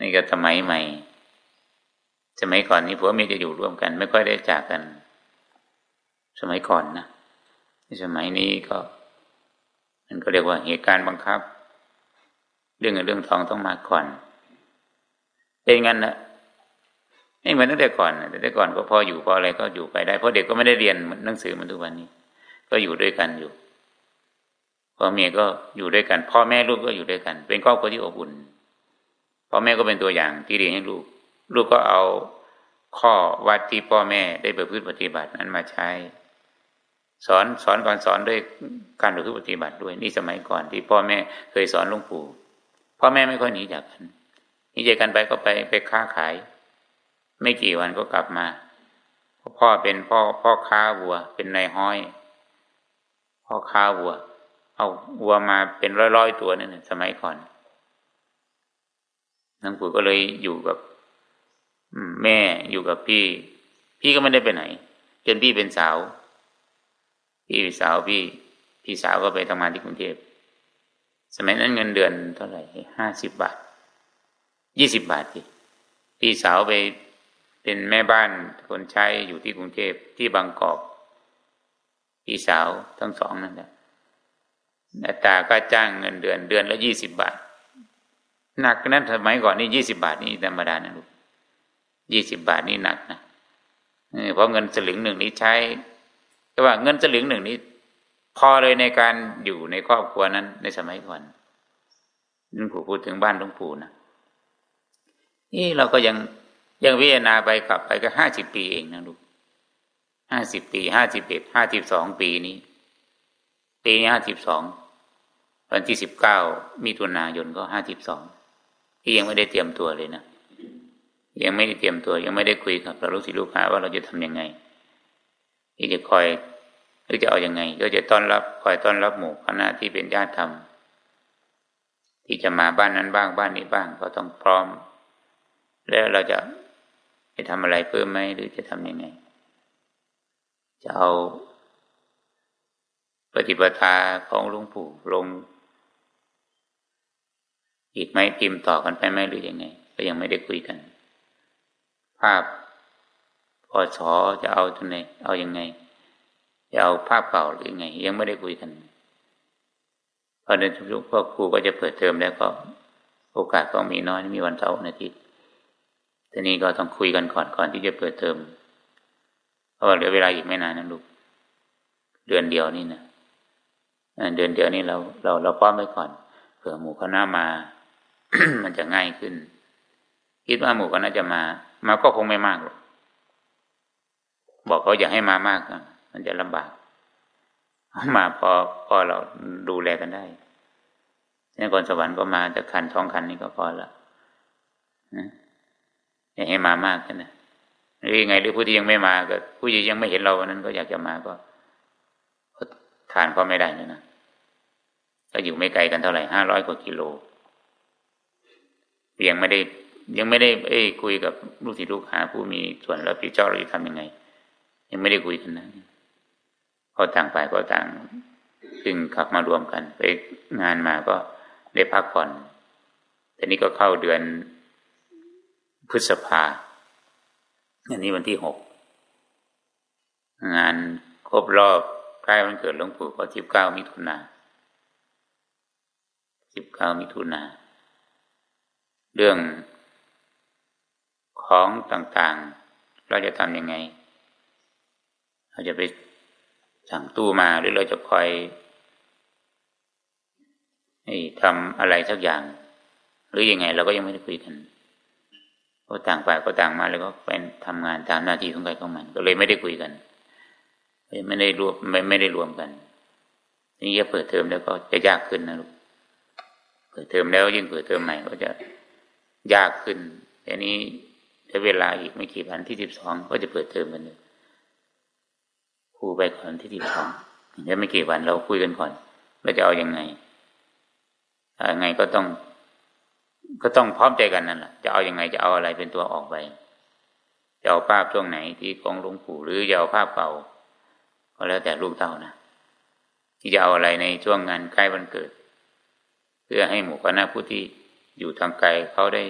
นี่ก็สมัยใหม่ สมัยก่อนนี้ผัวเมียจะอยู่ร่วมกัน ไม่ค่อยได้จากกัน สมัยก่อนนะในสมัยนี้ก็ มันก็เรียกว่าเหตุการณ์บังคับ เรื่องเงินเรื่องทองต้องมาก่อน เป็นงั้นนะไม่เหมือนตั้งแต่ก่อนแต่แต่ก่อนก็พออยู่พออะไรก็อยู่ไปได้เพราะเด็กก็ไม่ได้เรียนหนังสือเหมือนทุกวันนี้ ก็อยู่ด้วยกันอยู่พ่อเมียก็อยู่ด้วยกัน พ่อแม่ลูกก็อยู่ด้วยกัน เป็นครอบครัวที่อบอุ่น พ่อแม่ก็เป็นตัวอย่างที่ดีให้ลูก ลูกก็เอาข้อวัดที่พ่อแม่ได้ประพฤติปฏิบัตินั้นมาใช้ สอนสอนก่อนสอนด้วยการประพฤติปฏิบัติด้วยนี่สมัยก่อนที่พ่อแม่เคยสอนหลวงปู่พ่อแม่ไม่ค่อยหนีจากกันหนีจากกันไปก็ไปไปค้าขาย ไม่กี่วันก็กลับมาพ่อเป็นพ่อพ่อค้าวัว เป็นนายห้อย พ่อค้าวัว เอาวัวมาเป็นร้อยๆตัวนั่นสมัยก่อน หลวงปู่ก็เลยอยู่กับแม่อยู่กับพี่ พี่ก็ไม่ได้ไปไหน จนพี่เป็นสาว พี่สาวพี่ พี่สาวก็ไปทำงานที่กรุงเทพสมัยนั้นเงินเดือนเท่าไหร่ห้าสิบบาทยี่สิบบาทพี่พี่สาวไปเป็นแม่บ้านคนใช้อยู่ที่กรุงเทพที่บางกอกพี่สาวทั้งสองนั่นแหละอัตราก็จ้างเงินเดือนเดือนละยี่สิบบาท หนักนั้นสมัยก่อนนี่ยี่สิบาทนี่ธรรมดานะลูกยี่สิบาทนี่หนักนะเพราะเงินสลึงหนึ่งนี้ใช้ แต่ว่าเงินสลึงหนึ่งนี้ พอเลยในการอยู่ในครอบครัวนั้นในสมัยก่อนหลวงปู่พูดถึงบ้านหลวงปู่นะนี่เราก็ยังยังวิจารณาไปกลับไปก็ห้าสิบปีเองนะลูกห้าสิบปีห้าสิบเอ็ดห้าสิบสองปีนี้ ปีนี้ห้าสิบสองวันที่สิบเก้ามีตุนายนก็ห้าสิบสอง ที่ยังไม่ได้เตรียมตัวเลยนะยังไม่ได้เตรียมตัว ยังไม่ได้คุยกับเราลูกศิษย์ลูกหาว่าเราจะทํำยังไง ที่จะคอยหรือจะเอาอยัางไง ก็จะต้อนรับคอยต้อนรับหมู่คณะที่เป็นญาติธรรมที่จะมาบ้านนั้นบ้างบ้านนี้บ้างก็ต้องพร้อม แล้วเราจะจะทำอะไรเพิ่มไหมหรือจะทํำยังไง จะเอาปฏิปทาของหลวงปู่ลง อีกไหมพิมพ์ต่อกันไปไหมหรือยังไง ก็ยังไม่ได้คุยกัน ภาพพอสอจะเอาตัวไหนเอาอยัางไงจะเอาภาพเก่าหรือยังไง ยังไม่ได้คุยกันพอเดินทุกพ่อครูก็จะเปิดเทอมแล้วก็ โอกาสก็มีน้อยมีวันเสาร์อาทิตย์ทีนี้ก็ต้องคุยกันก่อนก่อนที่จะเปิดเทอมเพราะว่าเหลือเวลาอีกไม่นานนะลูกเดือนเดียวนี่นะเดือนเดียวนี้เราเราเราป้อมไว้ก่อน เผื่อหมู่คณะมา มันจะง่ายขึ้น คิดว่าหมู่ก็น่าจะมา มาก็คงไม่มากหรอกบอกเขาอย่าให้มามากมันจะลำบากมาพอพอเราดูแลกันได้ในคนสวรรค์ก็มาจะคันท้องคันนี้ก็พอละอย่าให้มามากกันนะหรือยังไงหรือผู้ที่ยังไม่มาก็ ผู้ที่ยังไม่เห็นเราวันนั้นก็อยากจะมาก็ทานก็ไม่ได้นะนะก็อยู่ไม่ไกลกันเท่าไหร่ห้าร้อยกว่ากิโล ยังไม่ได้ยังไม่ได้เอ้คุยกับลูกศิษย์ลูกหาผู้มีส่วนรับผิดชอบเราจะทำยังไง ยังไม่ได้คุยกันนะพอต่างไปก็ต่างซึ่งขับมารวมกัน ไปงานมาก็ได้พักผ่อนแต่นี้ก็เข้าเดือนพฤษภาอันนี้วันที่หกงานครบรอบใกล้วันเกิดหลวงปู่ก็สิบเก้ามิถุนาสิบเก้ามิถุนา เรื่องของต่างๆ เราจะทำยังไง เราจะไปสั่งตู้มาหรือเราจะคอยให้ทำอะไรสักอย่าง หรือยังไง เราก็ยังไม่ได้คุยกันก็ต่างฝ่ายก็ต่างมาแล้วก็เป็นทำงานตามหน้าที่ของใครของมัน ก็เลยไม่ได้คุยกัน ไม่ได้รวมไม่ไม่ได้รวมกันนี่จะเปิดเทอมแล้วก็จะยากขึ้นนะลูกเปิดเทอมแล้วยิ่งเปิดเทอมใหม่ก็จะ ยากขึ้นแต่นี้ใช้เวลาอีกไม่กี่วันที่สิบสองก็จะเปิดเทอมกันเลยครูไปก่อนที่สิบสองแค่ไม่กี่วันเราคุยกันก่อนเราจะเอาอยัางไงยังไงก็ต้อง ก็ต้องพร้อมใจกันนั่นแหละจะเอาอยัางไงจะเอาอะไรเป็นตัวออกไปจะเอาภาพช่วงไหนที่ของหลวงปู่หรือจะเอาภาพเก่าก็แล้วแต่ลูกเต้านะที่จะเอาอะไรในช่วงงานใกล้วันเกิด เพื่อให้หมู่คณะผู้ที่ อยู่ทางไกลเขาได้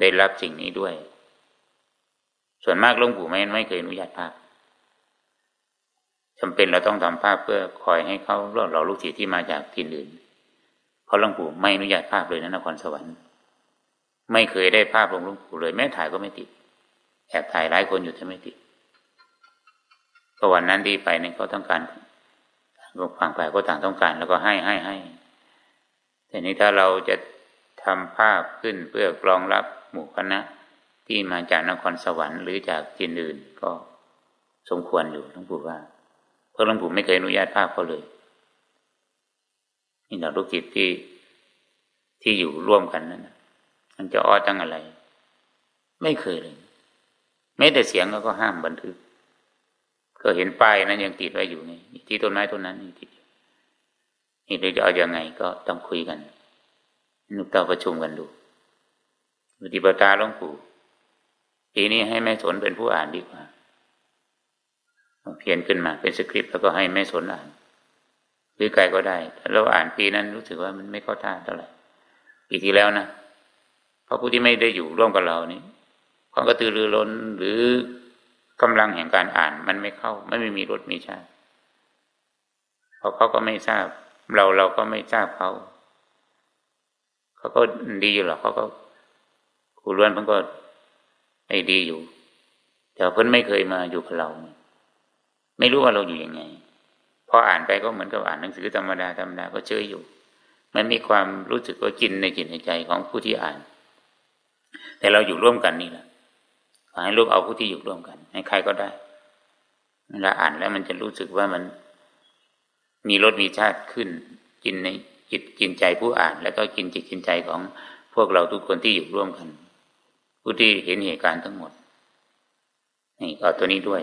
ได้รับสิ่งนี้ด้วย ส่วนมากหลวงปู่ไม่ไม่เคยอนุญาตภาพจำเป็นเราต้องทำภาพเพื่อคอยให้เขาเเราลูกศิษย์ที่มาจากที่อื่นเพราะหลวงปู่ไม่อนุญาตภาพเลยนะนครสวรรค์ ไม่เคยได้ภาพลงหลวงปู่เลยแม้ถ่ายก็ไม่ติดแอบถ่ายหลายคนอยู่แต่ไม่ติดก็วันนั้นดีไปเนี่ยเขาต้องการฝั่งฝ่ายก็ต่างต้องการ แล้วก็ให้ให้ให้ แต่นี้ถ้าเราจะทำภาพขึ้นเพื่อกรองรับหมู่คณะที่มาจากนครสวรรค์หรือจากที่อื่นก็สมควรอยู่หลวงปู่ว่า เพราะหลวงปู่ไม่เคยอนุญาตภาพเขาเลยนี่เราลูกจิตที่ที่อยู่ร่วมกันนั่นมันจะอ้อตั้งอะไร ไม่เคยเลยแม้แต่เสียงก็ห้ามบันทึก ก็เห็นป้ายนั้นยังติดไว้อยู่นี่ที่ต้นไม้ต้นนั้นนี่ติด นี่เราจะเอาอยัางไงก็ต้องคุยกันนุกเตาประชุมกันดูปฏิปตาหลวงปู่ปีนี้ให้แม่สนเป็นผู้อ่านดีกว่าเพียนขึ้นมาเป็นสคริปต์แล้วก็ให้แม่สนอ่านหรือไกลก็ได้ถ้าเราอ่านปีนั้นรู้สึกว่ามันไม่เข้าท่าเท่าไหร่ปีที่แล้วนะเพราะผู้ที่ไม่ได้อยู่ร่วมกับเรานี่ความกระตือรือร้นหรือกำลังแห่งการอ่านมันไม่เข้า ไม่มีรสมีชาติเพราะเขาก็ไม่ทราบ เราเราก็ไม่ทราบเขา เขาก็ดีอยู่หรอกเขาก็ครูล้วนเพิ่นก็ไอ้ดีอยู่ แต่เพิ่นไม่เคยมาอยู่กับเรา ไม่รู้ว่าเราอยู่ยังไง พออ่านไปก็เหมือนกับอ่านหนังสือธรรมดาธรรมดาก็เจออยู่ มันมีความรู้สึกว่ากินในจิตในใจของผู้ที่อ่าน แต่เราอยู่ร่วมกันนี่แหละขอให้ลูกเอาผู้ที่อยู่ร่วมกัน ให้ใครก็ได้เวลาอ่านแล้วมันจะรู้สึกว่ามัน มีรสมีชาติขึ้น กินในจิตกินใจผู้อ่าน แล้วก็กินจิตกินใจของพวกเราทุกคนที่อยู่ร่วมกัน ผู้ที่เห็นเหตุการณ์ทั้งหมดนี่ก็ตัวนี้ด้วย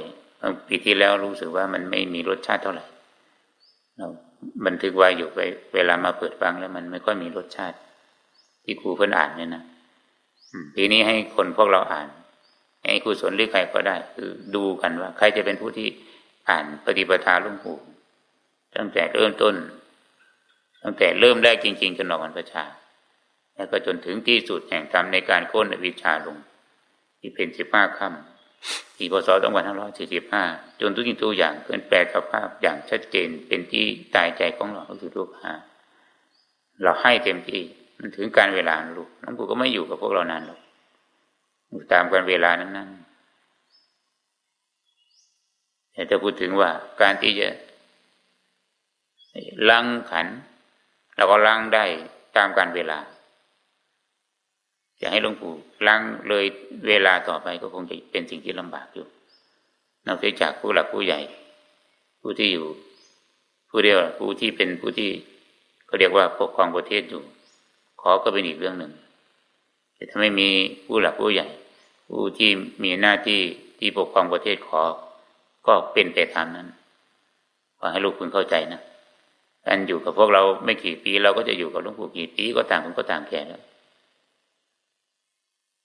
ปีที่แล้วรู้สึกว่ามันไม่มีรสชาติเท่าไหร่เราบันทึกไว้อยู่ไปเวลามาเปิดฟังแล้วมันไม่ค่อยมีรสชาติ ที่ครูเพิ่นอ่านเนี่ยนะปีนี้ให้คนพวกเราอ่าน ให้ครูสนหรือใครก็ได้ คือดูกันว่า ใครจะเป็นผู้ที่อ่านปฏิปทาลวงปู่ ตั้งแต่เริ่มต้น ตั้งแต่เริ่มแรกจริง ๆจนออกวันประชาแล้วก็จนถึงที่สุดแห่งธรรมในการค้นวิชาลง ที่เป็นสิบห้าค่ำที่พศสองพันห้าร้อยสี่สิบห้าจนทุกสิ่งทุกอย่างเกินแปลสภาพอย่างชัดเจนเป็นที่ตายใจของเราก็คือลูกหาเราให้เต็มที่มันถึงการเวลาลูกน้องปู่ก็ไม่อยู่กับพวกเรานานหรอกอยู่ตามกันเวลานั้นๆแต่ถ้าพูดถึงว่าการที่จะ ล้างขันเราก็ล้างได้ตามการเวลาจะให้หลวงปู่ล้างเลยเวลาต่อไปก็คงจะเป็นสิ่งที่ลำบากอยู่นอกจากผู้หลักผู้ใหญ่ ผู้ที่อยู่ ผู้เรียกผู้ที่เป็นผู้ที่เขาเรียกว่าปกครองประเทศอยู่ ขอก็เป็นอีกเรื่องหนึ่งแต่ถ้าไม่มีผู้หลักผู้ใหญ่ ผู้ที่มีหน้าที่ที่ปกครองประเทศขอ ก็เป็นไปตามนั้นขอให้ลูกคุณเข้าใจนะ การอยู่กับพวกเราไม่กี่ปี เราก็จะอยู่กับหลวงปู่กี่ปีก็ต่างคนก็ต่างแก่แล้ว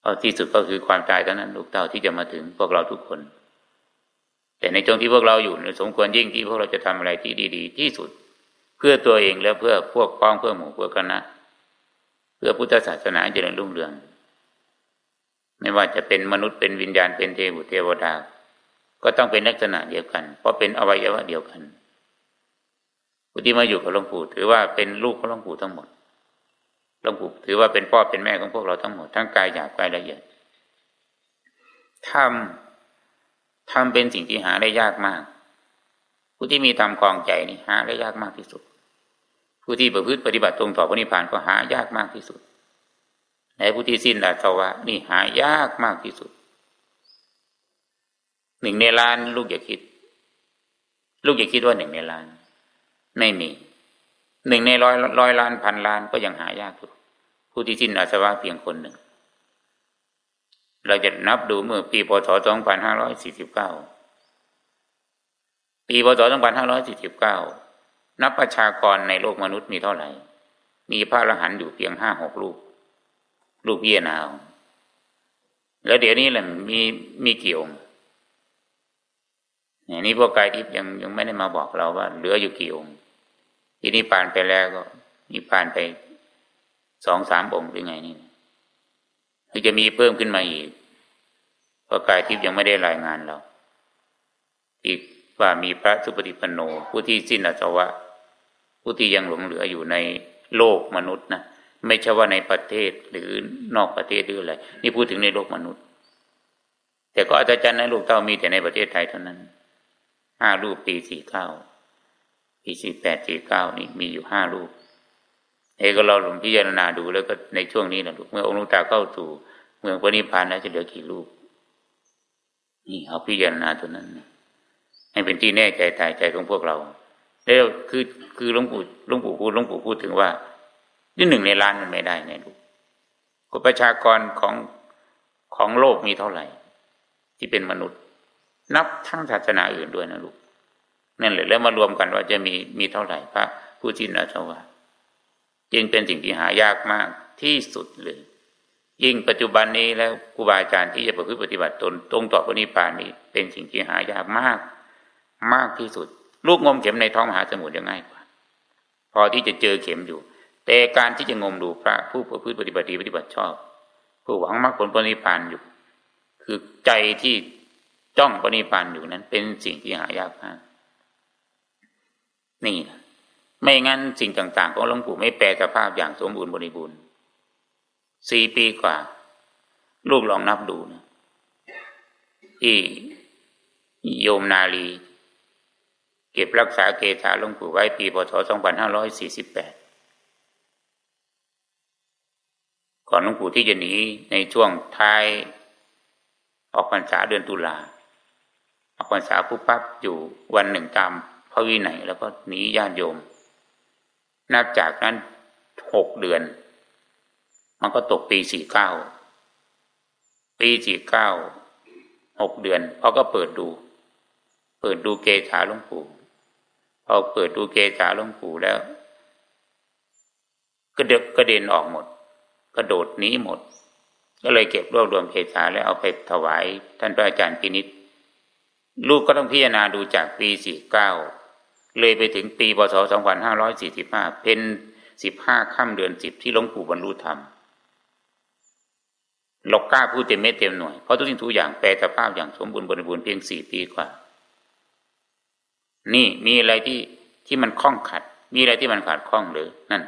เอาที่สุดก็คือความตายเท่านั้น ลูกเต่าที่จะมาถึงพวกเราทุกคน แต่ในจงที่พวกเราอยู่สมควรยิ่งที่พวกเราจะทำอะไรที่ดี ๆ ที่สุด เพื่อตัวเองแล้วเพื่อพวกพ้องเพื่อหมู่เพื่อคณะเพื่อพุทธศาสนาเจริญรุ่งเรือง ไม่ว่าจะเป็นมนุษย์เป็นวิญญาณเป็นเทวเทวดา ก็ต้องเป็นลักษณะเดียวกัน เพราะเป็นอวัยวะเดียวกัน ผู้ที่มาอยู่กับหลวงปู่ถือว่าเป็นลูกของหลวงปู่ทั้งหมดหลวงปู่ถือว่าเป็นพ่อเป็นแม่ของพวกเราทั้งหมดทั้งกายหยาบกายละเอียดทำทำเป็นสิ่งที่หาได้ยากมาก ผู้ที่มีธรรมคลองใจนี่หาได้ยากมากที่สุด ผู้ที่ประพฤติปฏิบัติตรงต่อพระนิพพานก็หายากมากที่สุดในผู้ที่สิ้นอาสวะนี่หายากมากที่สุด หนึ่งในล้านลูกอย่าคิด ลูกอย่าคิดว่าหนึ่งในล้าน ไม่มีหนึ่งในร้อยร้อยล้านพันล้านก็ยังหายากอยู่ผู้ที่สิ้นอาสวะเพียงคนหนึ่ง เราจะนับดูเมื่อปีพศสองพันห้าร้อยสี่สิบเก้าปีพศสองพันห้าร้อยสี่สิบเก้านับประชากรในโลกมนุษย์มีเท่าไหร่ มีพระอรหันต์อยู่เพียงห้าหกลูกลูกเยี่ยนาว แล้วเดี๋ยวนี้แหละมีมีเกี่ยวอย่างนี้พวกกายทิพย์ยังยังไม่ได้มาบอกเราว่าเหลืออยู่กี่องค์ ที่นิพพานไปแล้วก็นิพพานไปสองสามองค์หรือไงนี่จะมีเพิ่มขึ้นมาอีกเพราะกายทิพย์ยังไม่ได้รายงานเรา อีกว่ามีพระสุปฏิปันโน ผู้ที่สิ้นอาสวะ ผู้ที่ยังหลงเหลืออยู่ในโลกมนุษย์นะไม่ใช่ว่าในประเทศหรือนอกประเทศหรืออะไรนี่พูดถึงในโลกมนุษย์ แต่ก็อาจารย์นะลูกเต้ามีแต่ในประเทศไทยเท่านั้นห้ารูปปีสี่เก้า ปีสี่แปดสี่เก้านี่มีอยู่ห้ารูปเอก็เราลงพิจารณาดูแล้วก็ในช่วงนี้นะลูกเมื่อองค์ลุงตาเข้าสู่เมืองพระนิพพานแล้วจะเหลือกี่รูป นี่เอาพิจารณาตัวนั้นให้เป็นที่แน่ใจตายใจของพวกเรา แล้วคือคือหลวงปู่หลวงปู่พูดหลวงปู่พูดถึงว่านี่หนึ่งในล้านมันไม่ได้ไงลูกก็ประชากรของของโลกมีเท่าไหร่ ที่เป็นมนุษย์ นับทั้งศาสนาอื่นด้วยนะลูก นั่นแหละแล้วมารวมกันว่าจะมีมีเท่าไหร่พระผู้จินอาวะจึงเป็นสิ่งที่หายากมากที่สุดเลย ยิ่งปัจจุบันนี้แล้วครูบาอาจารย์ที่จะประพฤติปฏิบัติตนตรงต่อพระนิพพานนี้ เป็นสิ่งที่หายากมาก มากที่สุด ลูกงมเข็มในท้องมหาสมุทรยังง่ายกว่า พอที่จะเจอเข็มอยู่ แต่การที่จะงมดูพระผู้ประพฤติปฏิบัติปฏิบัติชอบ ผู้หวังมรรคผลปณิพพานอยู่ คือใจที่จ้องปณิพพานอยู่นั้น เป็นสิ่งที่หายากมาก นี่นะไม่งั้นสิ่งต่าง ๆ ของหลวงปู่ไม่แปลสภาพอย่างสมบูรณ์บริบูรณ์สี่ปีกว่า ลูกลองนับดูนะที่โยมนาลี เก็บรักษาเกษาหลวงปู่ไว้ปีพศ2548ก่อนหลวงปู่ที่จะหนีในช่วงท้ายออกพรรษาเดือนตุลาออกพรรษาปุ๊บปั๊บอยู่วันหนึ่งตาม ระวินัยแล้วก็หนีญาติโยม นับจากนั้นหกเดือน มันก็ตกปีสี่เก้า ปีสี่เก้าหกเดือนเขาก็เปิดดู เปิดดูเกษาหลวงปู่พอเปิดดูเกษาหลวงปู่แล้วก็เดกระเด็นออกหมด กระโดดหนีหมด ก็เลยเก็บรวบรวมเกษาแล้วเอาไปถวาย ท่านพระอาจารย์พินิษลูกก็ต้องพิจารณาดูจากปีสี่เก้า เลยไปถึงปีพศ 2545 เป็นสิบห้าค่ำเดือนสิบที่หลวงปู่บรรลุธรรมหลอกกล้าพูดเต็มเม็ดเต็มหน่วย เพราะทุกสิ่งทุกอย่างแปลสภาพอย่างสมบูรณ์บริบูรณ์เพียงสี่ปีกว่า นี่มีอะไรที่ที่มันคล่องขัด มีอะไรที่มันขาดคล่องหรือนั่น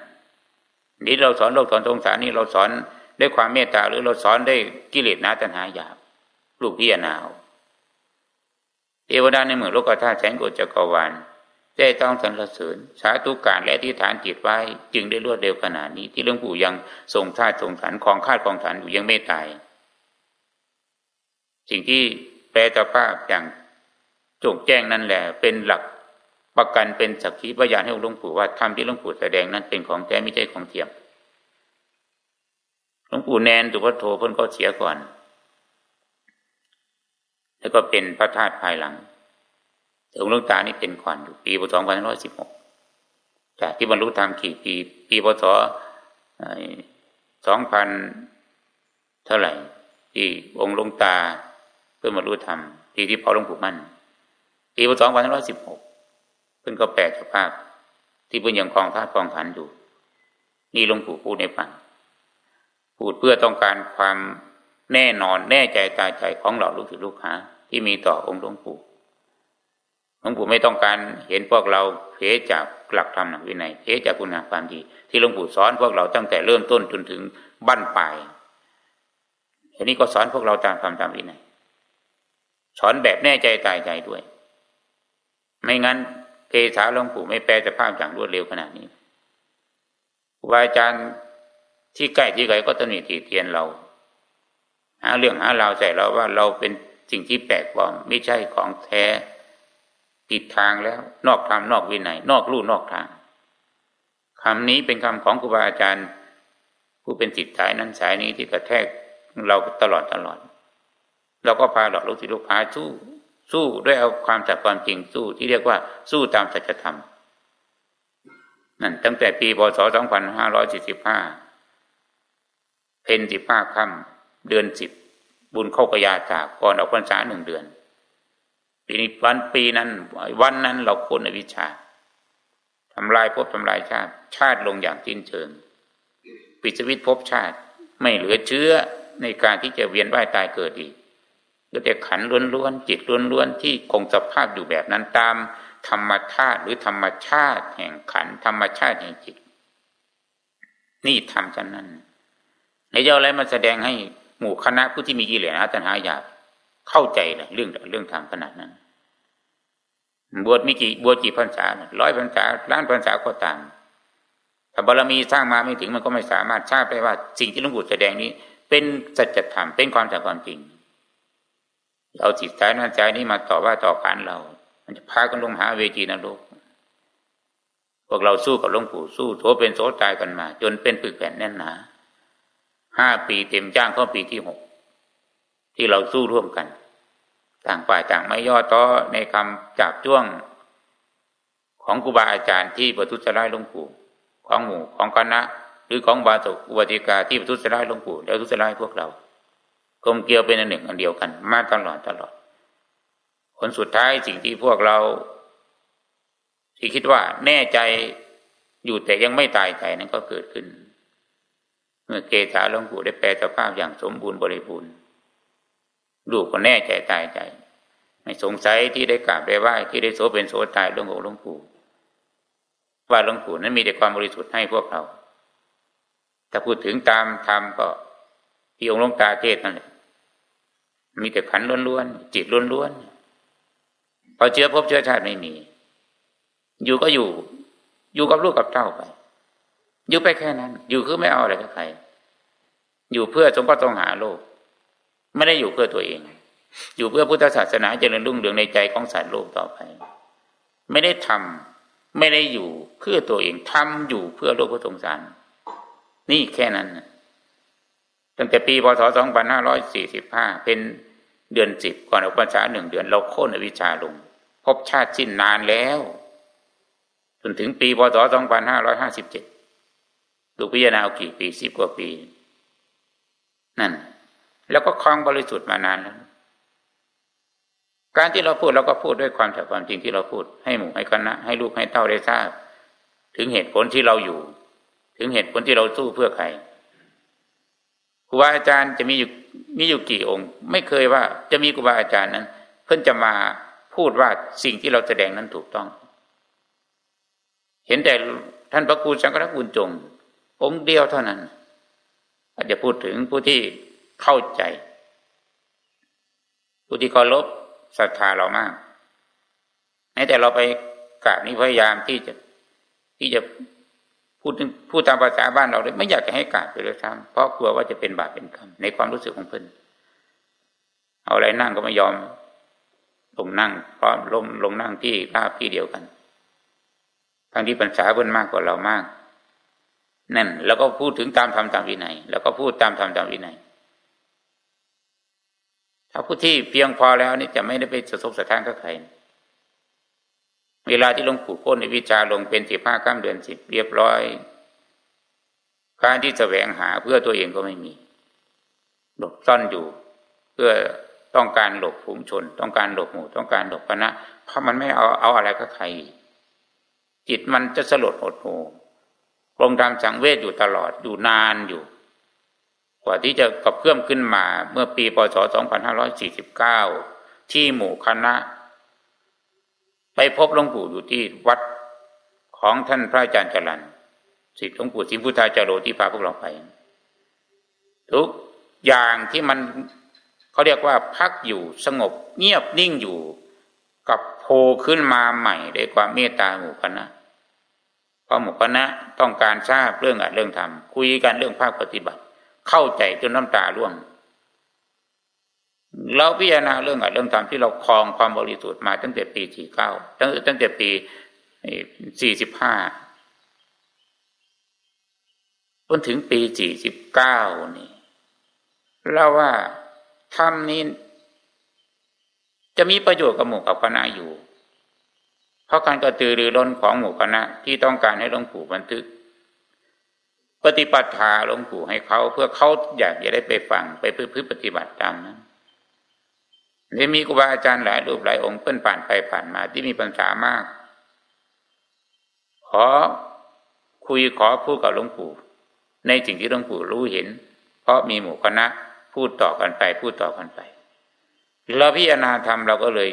นี่เราสอนโลกสอนสงสารนี่เราสอนด้วยความเมตตาหรือเราสอนได้กิเลสนาตัณหาหยาบลูกพี่นาวเทวดาในเมืองโลกธาตุแสงโกจักรวาล ได้ต้องสรรเสริญสาธุการและที่ฐานจิตไว้ จึงได้รวดเร็วขนาดนี้ ที่หลวงปู่ยังทรงท่าทรงฐานของคาดของฐานอยู่ยังไม่ตาย สิ่งที่แปลสภาพอย่างจงแจ้งนั่นแหละ เป็นหลักประกันเป็นสักขีพยานให้หลวงปู่ว่าธรรมที่หลวงปู่แสดงนั้นเป็นของแท้ไม่ใช่ของเทียมหลวงปู่แนนตุพโทเพิ่นก็เสียก่อน แล้วก็เป็นพระธาตุภายหลัง องค์ลวงตานี่เป็นก่อนอยู่ปีพศสองพันร้อยสิบหกจากที่บรรลุธรรมกี่ปี ปีพศสองพันเท่าไหร่ ที่องค์ลงตาเพื่อบรรลุธรรมปีที่เผาหลวงปู่มั่น ปีพศสองพันร้อยสิบหกเพิ่นก็แปลสภาพ ที่เพิ่นยังคลองธาตุคลองขันอยู่ นี่หลวงปู่พูดในฟังพูดเพื่อต้องการความแน่นอนแน่ใจตายใจของเราลูกศิษย์ลูกหาที่มีต่อองค์หลวงปู่ หลวงปู่ไม่ต้องการเห็นพวกเราเพจากหลักธรรมหนักวินัยเพจากคุณงามความดี ที่หลวงปู่สอนพวกเราตั้งแต่เริ่มต้นจนถึงบั้นปลายอันนี้ก็สอนพวกเราตามธรรมตามวินัยสอนแบบแน่ใจตายใจด้วย ไม่งั้นเกษาหลวงปู่ไม่แปลสภาพอย่างรวดเร็วขนาดนี้ครูบาอาจารย์ที่ใกล้ที่ไกลก็ตำหนิตีเตียนเราหาเรื่องหาราวใส่เราว่าเราเป็นสิ่งที่แปลกปลอมไม่ใช่ของแท้ ผิดทางแล้ว นอกธรรมนอกวินัย นอกลู่นอกทางคำนี้เป็นคำของครูบาอาจารย์ ผู้เป็นจิตสายนั้นสายนี้ที่กระแทกเราตลอดตลอด เราก็พาหลอกลูกศิษย์ลูกหาสู้ สู้ด้วยเอาความจักความจริงสู้ที่เรียกว่าสู้ตามสัจธรรมนั่นตั้งแต่ปีพศ 2545 เพนสิบห้าค่ำเดือนสิบบุญเข้ากระยาจากก่อนออกพรรษาหนึ่งเดือน ปีนี้วันปีนั้นวันนั้นเราคนอวิชชาทำลายภพทำลายชาติ ชาติลงอย่างสิ้นเชิง ปิดสวิตภพชาติไม่เหลือเชื้อในการที่จะเวียนว่ายตายเกิดอีกเหลือแต่ขันล้วนๆจิตล้วนๆที่คงสภาพอยู่แบบนั้นตามธรรมชาติหรือธรรมชาติแห่งขันธรรมชาติแห่งจิต นี่ทำฉันนั้นในเจ้าอะไรมาแสดงให้หมู่คณะผู้ที่มีกิเลสนะตัณหาอยาก เข้าใจเลยเรื่องเรื่องธรรมขนาดนั้น บวชมีกี่บวชกี่พรรษาร้อยพรรษาล้านพรรษาก็ตามถ้าบารมีสร้างมาไม่ถึงมันก็ไม่สามารถทราบได้ว่า สิ่งที่หลวงปู่แสดงนี้ เป็นสัจธรรมเป็นความจากความจริงเอาจิตใจนั้นใจนี้มาต่อว่าต่อการเรา มันจะพากันลงหาเวทีนรกพวกเราสู้กับหลวงปู่สู้โถเป็นโสตายกันมา จนเป็นปึกแผ่นแน่นหนาห้าปีเต็มจ้างเข้าปีที่หกที่เราสู้ร่วมกัน ต่างฝ่ายต่างไม่ย่อท้อในคำจับจ้วง ของครูบาอาจารย์ที่ประทุษร้ายหลวงปู่ของหมู่ของคณะหรือของบาสุอุบติกาที่ประทุษร้ายหลวงปู่แล้วทุษร้ายพวกเรากลมเกลียวเป็นอันหนึ่งอันเดียวกัน มาตลอดตลอด ผลสุดท้ายสิ่งที่พวกเรา ที่คิดว่าแน่ใจอยู่แต่ยังไม่ตายใจนั้นก็เกิดขึ้น เมื่อเกษาหลวงปู่ได้แปลสภาพอย่างสมบูรณ์บริบูรณ์ ลูกก็แน่ใจตายใจ ไม่สงสัยที่ได้กราบได้ไหว้ที่ได้โสเป็นโสตายหลวงปู่หลวงปู่ว่าหลวงปู่นั้นมีแต่ความบริสุทธิ์ให้พวกเรา ถ้าพูดถึงตามธรรมก็ที่องค์หลวงตาเทศนั่นแหละมีแต่ขันล้วนๆจิตล้วนๆพอเชื้อพบเชื้อชาติไม่มี อยู่ก็อยู่ อยู่กับลูกกับเต้าไป อยู่ไปแค่นั้น อยู่คือไม่เอาอะไรกับใครอยู่เพื่อจงก็ต้องหาโลก ไม่ได้อยู่เพื่อตัวเอง อยู่เพื่อพุทธศาสนาเจริญรุ่งเรืองในใจของสัตว์โลกต่อไป ไม่ได้ทำไม่ได้อยู่เพื่อตัวเองทำอยู่เพื่อโลกพุทธสงสาร นี่แค่นั้นตั้งแต่ปีพศ 2545 เป็นเดือนสิบก่อนออกพรรษาหนึ่งเดือนเราโค่นวิชาลง พบชาติสิ้นนานแล้วจนถึงปีพศ 2557ดูพิจารณาเอากี่ปีสิบกว่าปี นั่น แล้วก็คลองบริสุทธิ์มานานแล้วการที่เราพูดเราก็พูดด้วยความแต่ความจริงที่เราพูด ให้หมู่ให้คณะให้ลูกให้เต้าได้ทราบ ถึงเหตุผลที่เราอยู่ ถึงเหตุผลที่เราสู้เพื่อใครครูบาอาจารย์จะมีอยู่มีอยู่กี่องค์ ไม่เคยว่าจะมีครูบาอาจารย์นั้น เพิ่นจะมาพูดว่าสิ่งที่เราแสดงนั้นถูกต้อง เห็นแต่ท่านพระครูสังฆรักบุญจง องค์เดียวเท่านั้นอาจจะพูดถึงผู้ที่ เข้าใจผู้ที่เคารพศรัทธาเรามากแต่เราไปกราบนี้พยายามที่จะที่จะพูดพูดตามภาษาบ้านเราเลยไม่อยากจะให้กาดไปเลยซ้ำเพราะกลัวว่าจะเป็นบาปเป็นกรรมในความรู้สึกของเพื่อนเอาอะไรนั่งก็ไม่ยอม ลงนั่งพราะลงลงนั่งที่ราบที่เดียวกันทั้งที่ภาษาเพื่อนมากกว่าเรามากนั่นแล้วก็พูดถึงตามธรรมตามวินัยแล้วก็พูดตามธรรมตามวินัย ถ้าผู้ที่เพียงพอแล้วนี่จะไม่ได้ไปสะทกสะท้านกับใคร เวลาที่ลงปู่โค้นในวิชาลงเป็นสิบห้าข้ามเดือนสิบเรียบร้อย การที่แสวงหาเพื่อตัวเองก็ไม่มี หลบซ่อนอยู่ เพื่อต้องการหลบฝูงชน ต้องการหลบหมู่ ต้องการหลบคณะ เพราะมันไม่เอาเอาอะไรกับใคร จิตมันจะสลดหดหูกรงตามสังเวชอยู่ตลอดอยู่นานอยู่ ว่าที่จะกับเพื่อมขึ้นมาเมื่อปีพศ 2549 ที่หมู่คณะ ไปพบหลวงปู่อยู่ที่วัดของท่านพระอาจารย์จรันสิทธิหลวงปู่สิมพุทธาจารโรที่พาพวกเราไป ทุกอย่างที่มันเขาเรียกว่าพักอยู่สงบเงียบนิ่งอยู่กับโผล่ขึ้นมาใหม่ด้วยความเมตตาหมู่คณะเพราะหมู่คณะต้องการทราบเรื่องอะเรื่องธรรมคุยกันเรื่องภาคปฏิบัติ เข้าใจจนน้ำตาร่วง เราพิจารณาเรื่องอะไรเรื่องธรรมที่เราคลองความบริสุทธิ์มาตั้งแต่ปีสี่เก้าตั้งตั้งแต่ปีสี่สิบห้าจนถึงปีสี่สิบเก้านี่เราว่าธรรมนี้จะมีประโยชน์กับหมู่กับคณะอยู่ เพราะการกระตือรือร้นของหมู่คณะที่ต้องการให้หลวงปู่บันทึก ปฏิปัติาหลวงปู่ให้เขาเพื่อเขาอยากจะได้ไปฟังไปพฤติปฏิบัติตามนั้นนี่มีครูบาอาจารย์หลายรูปหลายองค์เพิ่นผ่านไปผ่านมาที่มีปัญหามาก ขอคุยขอพูดกับหลวงปู่ ในสิ่งที่หลวงปู่รู้เห็น เพราะมีหมู่คณะพูดต่อกันไป พูดต่อกันไปเราพิจารณาธรรมเราก็เลย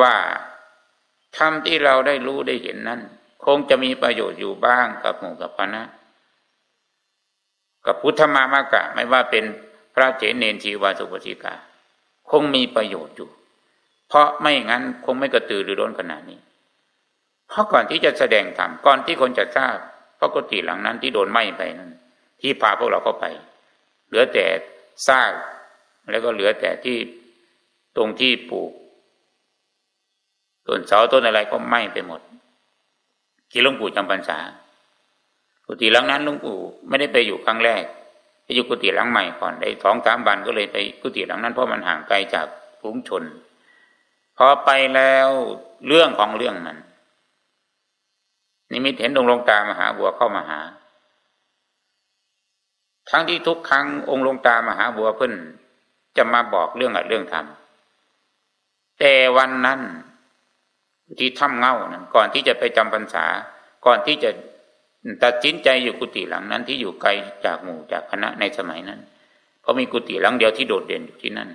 ว่าธรรมที่เราได้รู้ได้เห็นนั้น คงจะมีประโยชน์อยู่บ้างกับหมู่กับคณะ กับพุทธมามากะ ไม่ว่าเป็นพระเจเนนชีวาสุปชิกา คงมีประโยชน์อยู่ เพราะไม่งั้นคงไม่กระตือรือร้นขนาดนี้ เพราะก่อนที่จะแสดงธรรมก่อนที่คนจะทราบพระกุฏิหลังนั้นที่โดนไหม้ไปนั้น ที่พาพวกเราเข้าไป เหลือแต่ซากแล้วก็เหลือแต่ที่ตรงที่ปลูกต้นเสาต้นอะไรก็ไหม้ไปหมดที่หลวงปู่จำพรรษา กุฏิหลังนั้นลวงปู่ไม่ได้ไปอยู่ครั้งแรกไปอยู่กุฏิหลังใหม่ก่อนได้สองสามวันก็เลยไปกุฏิหลังนั้นเพราะมันห่างไกลจากฝูงชนพอไปแล้วเรื่องของเรื่องมันนิมิตเห็นดวงลงตามหาบัวเข้ามาหา ทั้งที่ทุกครั้งองค์ลงตามหาบัวเพิ่นจะมาบอกเรื่องอะเรื่องธรรมแต่วันนั้นที่ถ้ำเง่านั้นก่อนที่จะไปจำพรรษา ก่อนที่จะ ตัดสินใจอยู่กุฏิหลังนั้นที่อยู่ไกลจากหมู่จากคณะในสมัยนั้น เพราะมีกุฏิหลังเดียวที่โดดเด่นอยู่ที่นั่น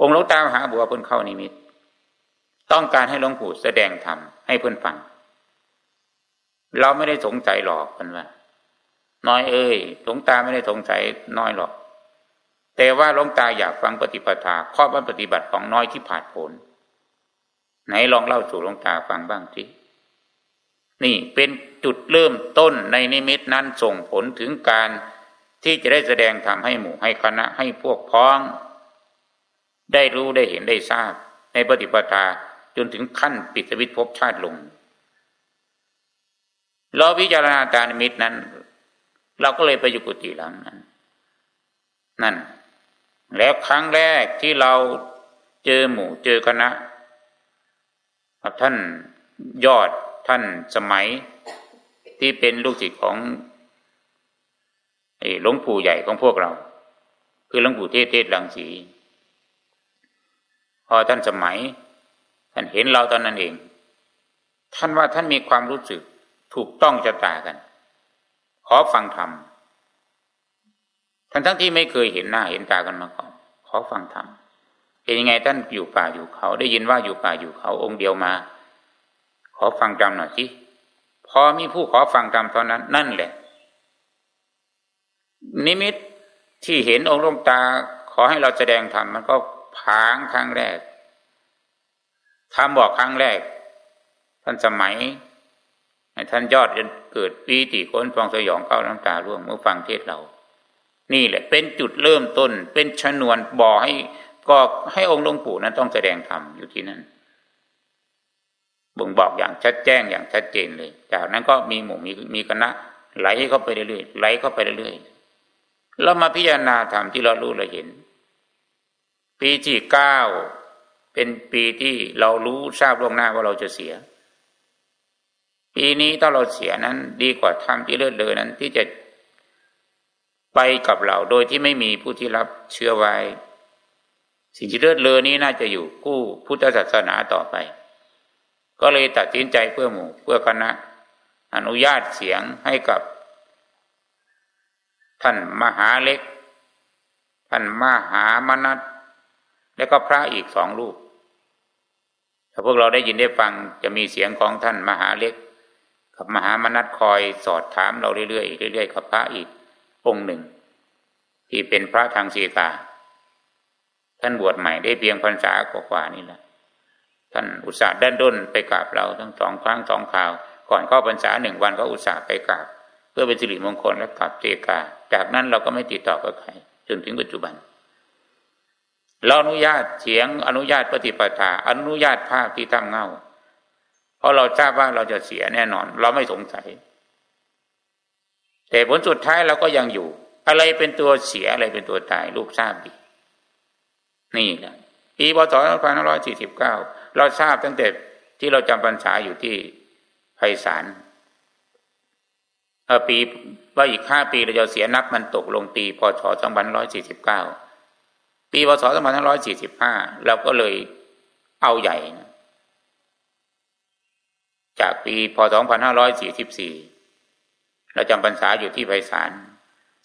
องค์หลวงตามหาบัวเพิ่นเข้านิมิต ต้องการให้หลวงปู่แสดงธรรมให้เพื่อนฟัง เราไม่ได้สงสัยหรอกเพื่นว่า น้อยเอ้ยหลวงตาไม่ได้สงสัยน้อยหรอก แต่ว่าหลวงตาอยากฟังปฏิปทาข้อบันปฏิบัติของน้อยที่ผ่านผล ไหนลองเล่าสู่หลวงตาฟังบ้างสิ นี่เป็นจุดเริ่มต้นในนิมิตนั้นส่งผลถึงการที่จะได้แสดงธรรมให้หมู่ให้คณะให้พวกพ้อง ได้รู้ได้เห็นได้ทราบ ในปฏิปทาจนถึงขั้นปิดสวิตภพชาติลง เราพิจารณาตานิมิตนั้น เราก็เลยไปอยู่กุฏิหลังนั้น นั่น แล้วครั้งแรกที่เราเจอหมู่เจอคณะท่านยอด ท่านสมัยที่เป็นลูกศิษย์ของหลวงปู่ใหญ่ของพวกเรา คือหลวงปู่เทศเทศลังสี พอท่านสมัย ท่านเห็นเราตอนนั้นเอง ท่านว่าท่านมีความรู้สึกถูกต้องจะตากัน ขอฟังธรรมท่านทั้งที่ไม่เคยเห็นหน้าเห็นตากันมาก่อน ขอฟังธรรมเป็นยังไงท่านอยู่ป่าอยู่เขา ได้ยินว่าอยู่ป่าอยู่เขาองค์เดียวมา อฟังธรรมหน่อยสิพอมีผู้ขอฟังธรรมตอนนั้น นั่นแหละ นิมิตที่เห็นองค์ลงตา ขอให้เราแสดงธรรมมันก็ผางครั้งแรกคำบอกครั้งแรก ท่านสมัยท่านยอดจนเกิดปีติค้นฟองสยองเข้าน้ำตาร่วงเมื่อฟังเทศเรา นี่แหละ เป็นจุดเริ่มต้น เป็นชนวนบอกให้ก็ให้องค์หลวงปู่นั้นต้องแสดงธรรมอยู่ที่นั่น บ่งบอกอย่างชัดแจ้งอย่างชัดเจนเลย จากนั้นก็มีหมู่มีมีคณะไหลเข้าไปเรื่อยๆไหลเข้าไปเรื่อยๆเรามาพิจารณาธรรมที่เรารู้เราเห็น ปีที่เก้าเป็นปีที่เรารู้ทราบล่วงหน้าว่าเราจะเสีย ปีนี้ถ้าเราเสียนั้นดีกว่าทำที่เลื่อนเลยนั้นที่จะไปกับเราโดยที่ไม่มีผู้ที่รับเชื้อไว้ สิ่งที่เลื่อนเลยนี้น่าจะอยู่กู้พุทธศาสนาต่อไป ก็เลยตัดสินใจเพื่อหมู่เพื่อคณะ อนุญาตเสียงให้กับ ท่านมหาเล็ก ท่านมหามนัตและก็พระอีกสองรูปถ้าพวกเราได้ยินได้ฟังจะมีเสียงของท่านมหาเล็ก กับมหามนัตคอยสอดถามเราเรื่อยๆเรื่อยๆกับพระอีกองค์หนึ่ง ที่เป็นพระทางสีกาท่านบวชใหม่ได้เพียงพรรษากว่านี่แหละ ท่านอุตส่าห์ด้านด้นไปกราบเราทั้งสองครั้งสองคราว ก่อนเข้าพรรษาหนึ่งวันก็อุตส่าห์ไปกราบ เพื่อเป็นสิริมงคลและกราบเจกา จากนั้นเราก็ไม่ติดต่อกับใครจนถึงปัจจุบัน เราอนุญาตเสียงอนุญาตปฏิปทา อนุญาตภาพที่ทำเงาเพราะเราทราบว่าเราจะเสียแน่นอน เราไม่สงสัย แต่ผลสุดท้ายเราก็ยังอยู่ อะไรเป็นตัวเสียอะไรเป็นตัวตายลูกทราบดี นี่แหละปีพศ2549 เราทราบตั้งแต่ที่เราจำพรรษาอยู่ที่ไพศาลปีว่าอีกห้าปีเราจะเสียนับมันตกลงปีพศ2549ปีพศ2545เราก็เลยเอาใหญ่ จากปีพศ2544เราจำพรรษาอยู่ที่ไพศาล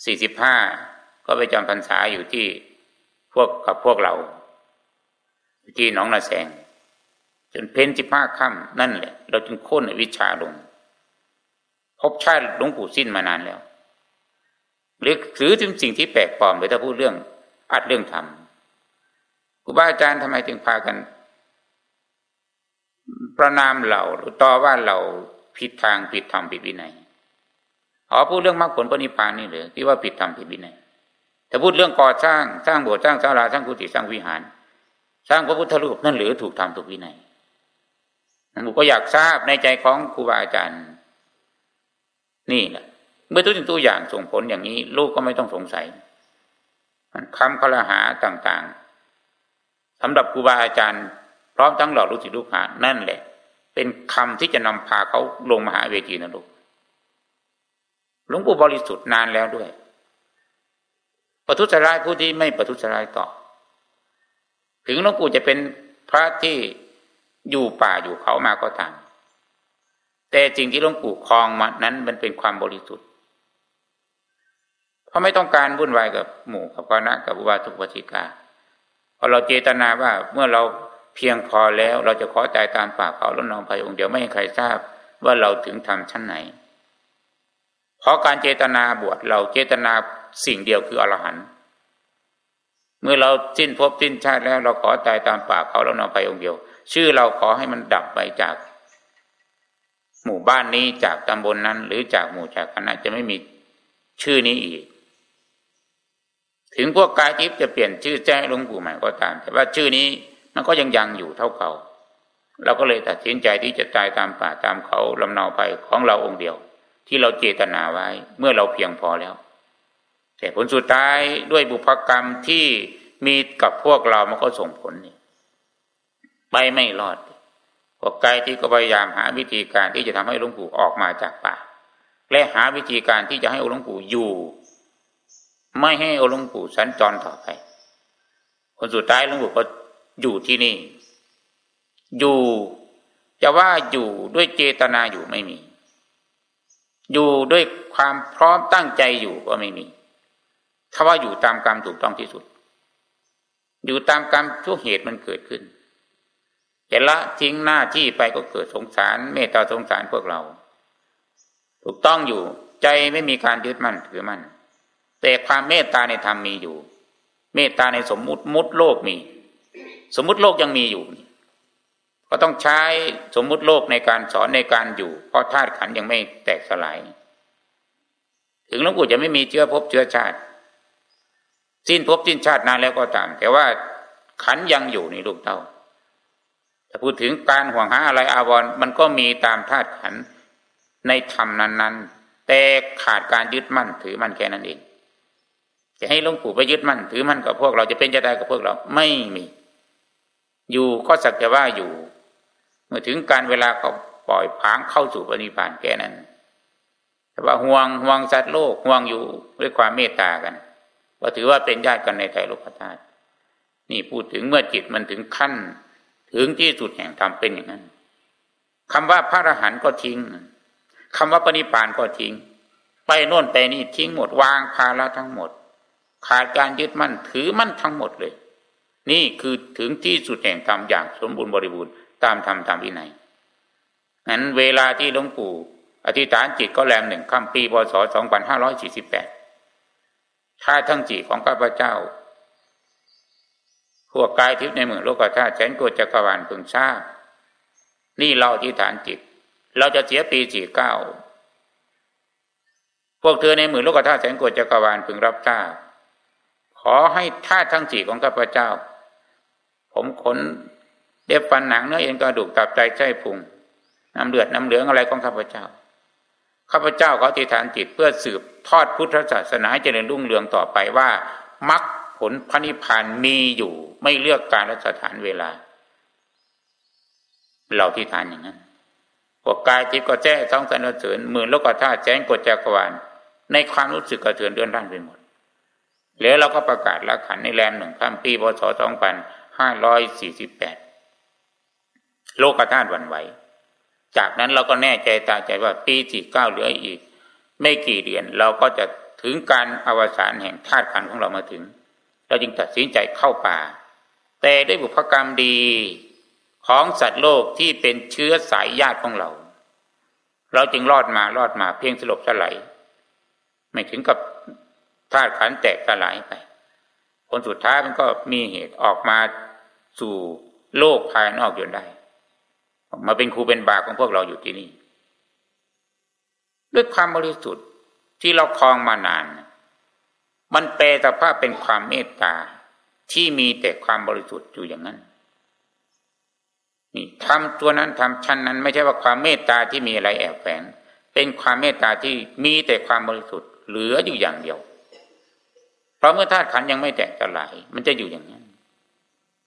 สี่สิบห้าก็ไปจำพรรษาอยู่ที่พวกกับพวกเรา ที่หนองนาแสง จนเพ้นสิบห้าค่ำนั่นแหละ เราจึงโค่นวิชาลง พบชาติหลวงปู่สิ้นมานานแล้ว หรือถือถึงสิ่งที่แปลกปลอมเลยถ้าพูดเรื่องอัดเรื่องธรรมครูบาอาจารย์ทำไมถึงพากัน ประนามเราหรือต่อว่าเราผิดทางผิดธรรมผิดวินัยขอพูดเรื่องมรรคผลปณิพานนี่เลยที่ว่าผิดธรรมผิดวินัยแต่พูดเรื่องก่อสร้างสร้างโบสถ์สร้างศาลาสร้างกุฏิสร้างวิหาร สร้างพระพุทธรูปนั่นหรือถูกทำถูกวินัย หนูก็อยากทราบในใจของครูบาอาจารย์ นี่แหละเมื่อทุกสิ่งตัวอย่างส่งผลอย่างนี้ ลูกก็ไม่ต้องสงสัยคำคลหาต่างๆสำหรับครูบาอาจารย์ พร้อมทั้งหล่อรู้สิลูกหานั่นแหละ เป็นคำที่จะนำพาเขาลงมหาเวทีนะลูกหลวงปู่บริสุทธิ์นานแล้วด้วยประทุษร้ายผู้ที่ไม่ประทุษร้ายต่อ ถึงหลวงปู่จะเป็นพระที่ อยู่ป่าอยู่เขามาก็ตามแต่จริงที่หลวงปู่คลองมานั้นมันเป็นความบริสุทธิ์เพราะไม่ต้องการวุ่นวายกับหมู่กับคณะกับอุบาสุปฏิกาพอเราเจตนาว่าเมื่อเราเพียงพอแล้ว เราจะขอใจตามป่าเขาแล้วนองภัยองค์เดียวไม่ให้ใครทราบว่าเราถึงทำชั้นไหน เพราะการเจตนาบวชเราเจตนาสิ่งเดียวคืออรหันต์เมื่อเราสิ้นภพสิ้นชาติแล้ว เราขอตายตามป่าเขาแล้วนองไปองค์เดียว ชื่อเราขอให้มันดับไปจาก หมู่บ้านนี้จากตำบลนนั้น หรือจากหมู่จากคณะจะไม่มีชื่อนี้อีก ถึงพวกกายทิพย์จะเปลี่ยนชื่อแจ้งหลวงปู่ใหม่ก็ตาม แต่ว่าชื่อนี้มันก็ยังยังอยู่เท่าเก่าเราก็เลยตัดสินใจที่จะตายตามป่าตามเขาลำเนาไปของเราองค์เดียว ที่เราเจตนาไว้เมื่อเราเพียงพอแล้ว แต่ผลสุดท้ายด้วยบุพกรรมที่มีกับพวกเรามันก็ส่งผลนี่ ไปไม่รอดพวกไกลที่ก็พยายามหาวิธีการที่จะทำให้หลวงปู่ออกมาจากป่า และหาวิธีการที่จะให้หลวงปู่อยู่ ไม่ให้หลวงปู่สัญจรต่อไปผลสุดท้ายหลวงปู่ก็อยู่ที่นี่ อยู่จะว่าอยู่ด้วยเจตนาอยู่ไม่มี อยู่ด้วยความพร้อมตั้งใจอยู่ก็ไม่มี ถ้าว่าอยู่ตามกรรมถูกต้องที่สุด อยู่ตามกรรมทุกเหตุมันเกิดขึ้น แต่ละทิ้งหน้าที่ไปก็เกิดสงสาร เมตตาสงสารพวกเรา ถูกต้องอยู่ใจไม่มีการยึดมั่นถือมั่นแต่ความเมตตาในธรรมมีอยู่ เมตตาในสมมุติมุติโลกมี สมมุติโลกยังมีอยู่ ก็ต้องใช้สมมุติโลกในการสอนในการอยู่เพราะธาตุขันยังไม่แตกสลาย ถึงหลวงปู่จะไม่มีเชื้อภพเชื้อชาติ สิ้นภพสิ้นชาตินานแล้วก็ตาม แต่ว่าขันยังอยู่ในลูกเต้า ถ้าพูดถึงการห่วงหาอะไรอาวรมันก็มีตามธาตุขันในธรรมนั้น ๆ แต่ขาดการยึดมั่นถือมั่นแค่นั้นเอง จะให้หลวงปู่ไปยึดมั่นถือมั่นกับพวกเราจะเป็นจะได้กับพวกเราไม่มี อยู่ก็สักแต่ว่าอยู่ เมื่อถึงการเวลาเขาปล่อยผางเข้าสู่ปณิพานแก่นั้นแต่ว่าห่วงห่วงสัตว์โลกห่วงอยู่ด้วยความเมตตากันว่าถือว่าเป็นญาติกันในไตรโลกธาตุนี่พูดถึงเมื่อจิตมันถึงขั้น ถึงที่สุดแห่งธรรมเป็นอย่างนั้นคำว่าพระอรหันต์ก็ทิ้งคำว่าปณิพานก็ทิ้ง ไปโน่นไปนี่ทิ้งหมดวางภาระทั้งหมด ขาดการยึดมั่นถือมั่นทั้งหมดเลย นี่คือถึงที่สุดแห่งธรรมอย่างสมบูรณ์บริบูรณ์ตามธรรมตามวินัยนั้นเวลาที่หลวงปู่อธิษฐานจิตก็แรมหนึ่งค่ำปีพศสองพันห้าร้อยสี่สิบแปดถ้าทั้งจิตของข้าพเจ้า พวกกายทิพย์ในเมืองโลกธาตุแสนโกจักรวาลพึงทราบนี่เราอธิษฐานจิต เราจะเสียปีสี่เก้าพวกเธอในหมื่นโลกธาตุแสนโกจักรวาลพึงรับทราบขอให้ธาตุทั้งสี่ของข้าพเจ้า ผมขนเด็บฟันหนังเนื้อเอ็นกระดูกตับใจไส้พุงน้ำเลือดน้ำเหลืองอะไรของข้าพเจ้าข้าพเจ้าขาติฐานจิตเพื่อสืบทอดพุทธศาสนาเจริญรุ่งเรืองต่อไปว่ามรรค ผลพระนิพพานมีอยู่ ไม่เลือกการและสถานเวลา เราที่ทานอย่างนั้นพวกกายจิตก็แจ้ท้องสนเสริญหมื่นโลกธาตุแจ้งกฎจักรวาลในความรู้สึกกระเทือนเดือนร่านไปหมด แล้วเราก็ประกาศละขันในแรมหนึ่งข้ามปีพศสองพันห้าร้อยสี่สิบแปดโลกธาตุวันไหว จากนั้นเราก็แน่ใจตาใจว่าปีที่เก้าเหลืออีก ไม่กี่เดือนเราก็จะถึงการอวสานแห่งธาตุขันของเรามาถึง เราจึงตัดสินใจเข้าป่า แต่ด้วยบุพกรรมดีของสัตว์โลกที่เป็นเชื้อสายญาติของเรา เราจึงรอดมารอดมาเพียงสลบสลายไม่ถึงกับธาตุขันแตกสลายไป ผลสุดท้ายมันก็มีเหตุออกมาสู่โลกภายนอกอยู่ได้ มาเป็นครูเป็นบาของพวกเราอยู่ที่นี่ ด้วยความบริสุทธิ์ที่เราคลองมานาน มันแปลสภาพเป็นความเมตตาที่มีแต่ความบริสุทธิ์อยู่อย่างนั้น นี่ทำตัวนั้นทำชั้นนั้น ไม่ใช่ว่าความเมตตาที่มีอะไรแอบแฝง เป็นความเมตตาที่มีแต่ความบริสุทธิ์เหลืออยู่อย่างเดียว เพราะเมื่อธาตุขันยังไม่แตกสลายมันจะอยู่อย่างนั้น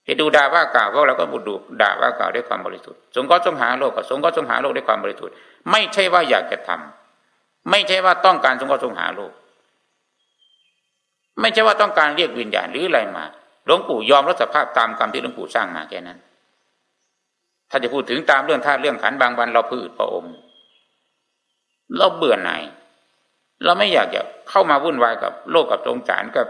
จะดูด่าว่ากล่าวพวกเราก็บุดูด่าว่ากล่าวด้วยความบริสุทธิ์สงก็สงหาโลกกับสงก็สงหาโลกด้วยความบริสุทธิ์ ไม่ใช่ว่าอยากจะทำไม่ใช่ว่าต้องการสงก็สงหาโลก ไม่ใช่ว่าต้องการเรียกวิญญาณหรืออะไรมาหลวงปู่ยอมรับสภาพตามกรรมที่หลวงปู่สร้างมาแค่นั้น ถ้าจะพูดถึงตามเรื่องธาตุเรื่องขันบางวันเราพืชพระองค์เราเบื่อหน่ายเราไม่อยากจะเข้ามาวุ่นวายกับโลกกับสงสารกับ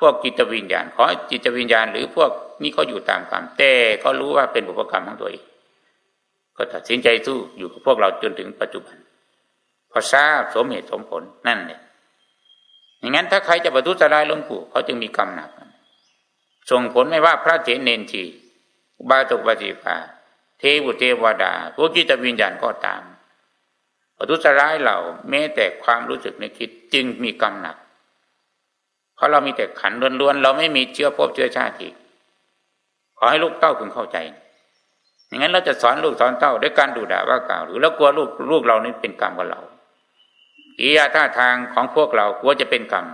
พวกจิตวิญญาณ ขอจิตวิญญาณ หรือพวกนี้เขาอยู่ตามกรรมแต่เขารู้ว่าเป็นบุพกรรมของตัวเองก็ตัดสินใจสู้อยู่กับพวกเราจนถึงปัจจุบัน พอทราบสมเหตุสมผลนั่นเนี่ย อย่างนั้นถ้าใครจะประทุษร้ายหลวงปู่เขาจึงมีกรรมหนัก ส่งผลไม่ว่าพระเถรเนนทีบาตุปฏิปาเทวุเทวดาพวกจิตวิญญาณก็ตามประทุษร้ายเราแม้แต่ความรู้สึกในคิดจึงมีกรรมหนัก เพราะเรามีแต่ขันล้วนๆเราไม่มีเชื้อภพเชื้อชาติอีกขอให้ลูกเต้าพึงเข้าใจอย่างนั้นเราจะสอนลูกสอนเต้าด้วยการดูด่าว่ากล่าว หรือแล้วกลัวลูกลูกเรานี่เป็นกรรมกับเรา อียาท่าทางของพวกเรากลัวจะเป็นกรรม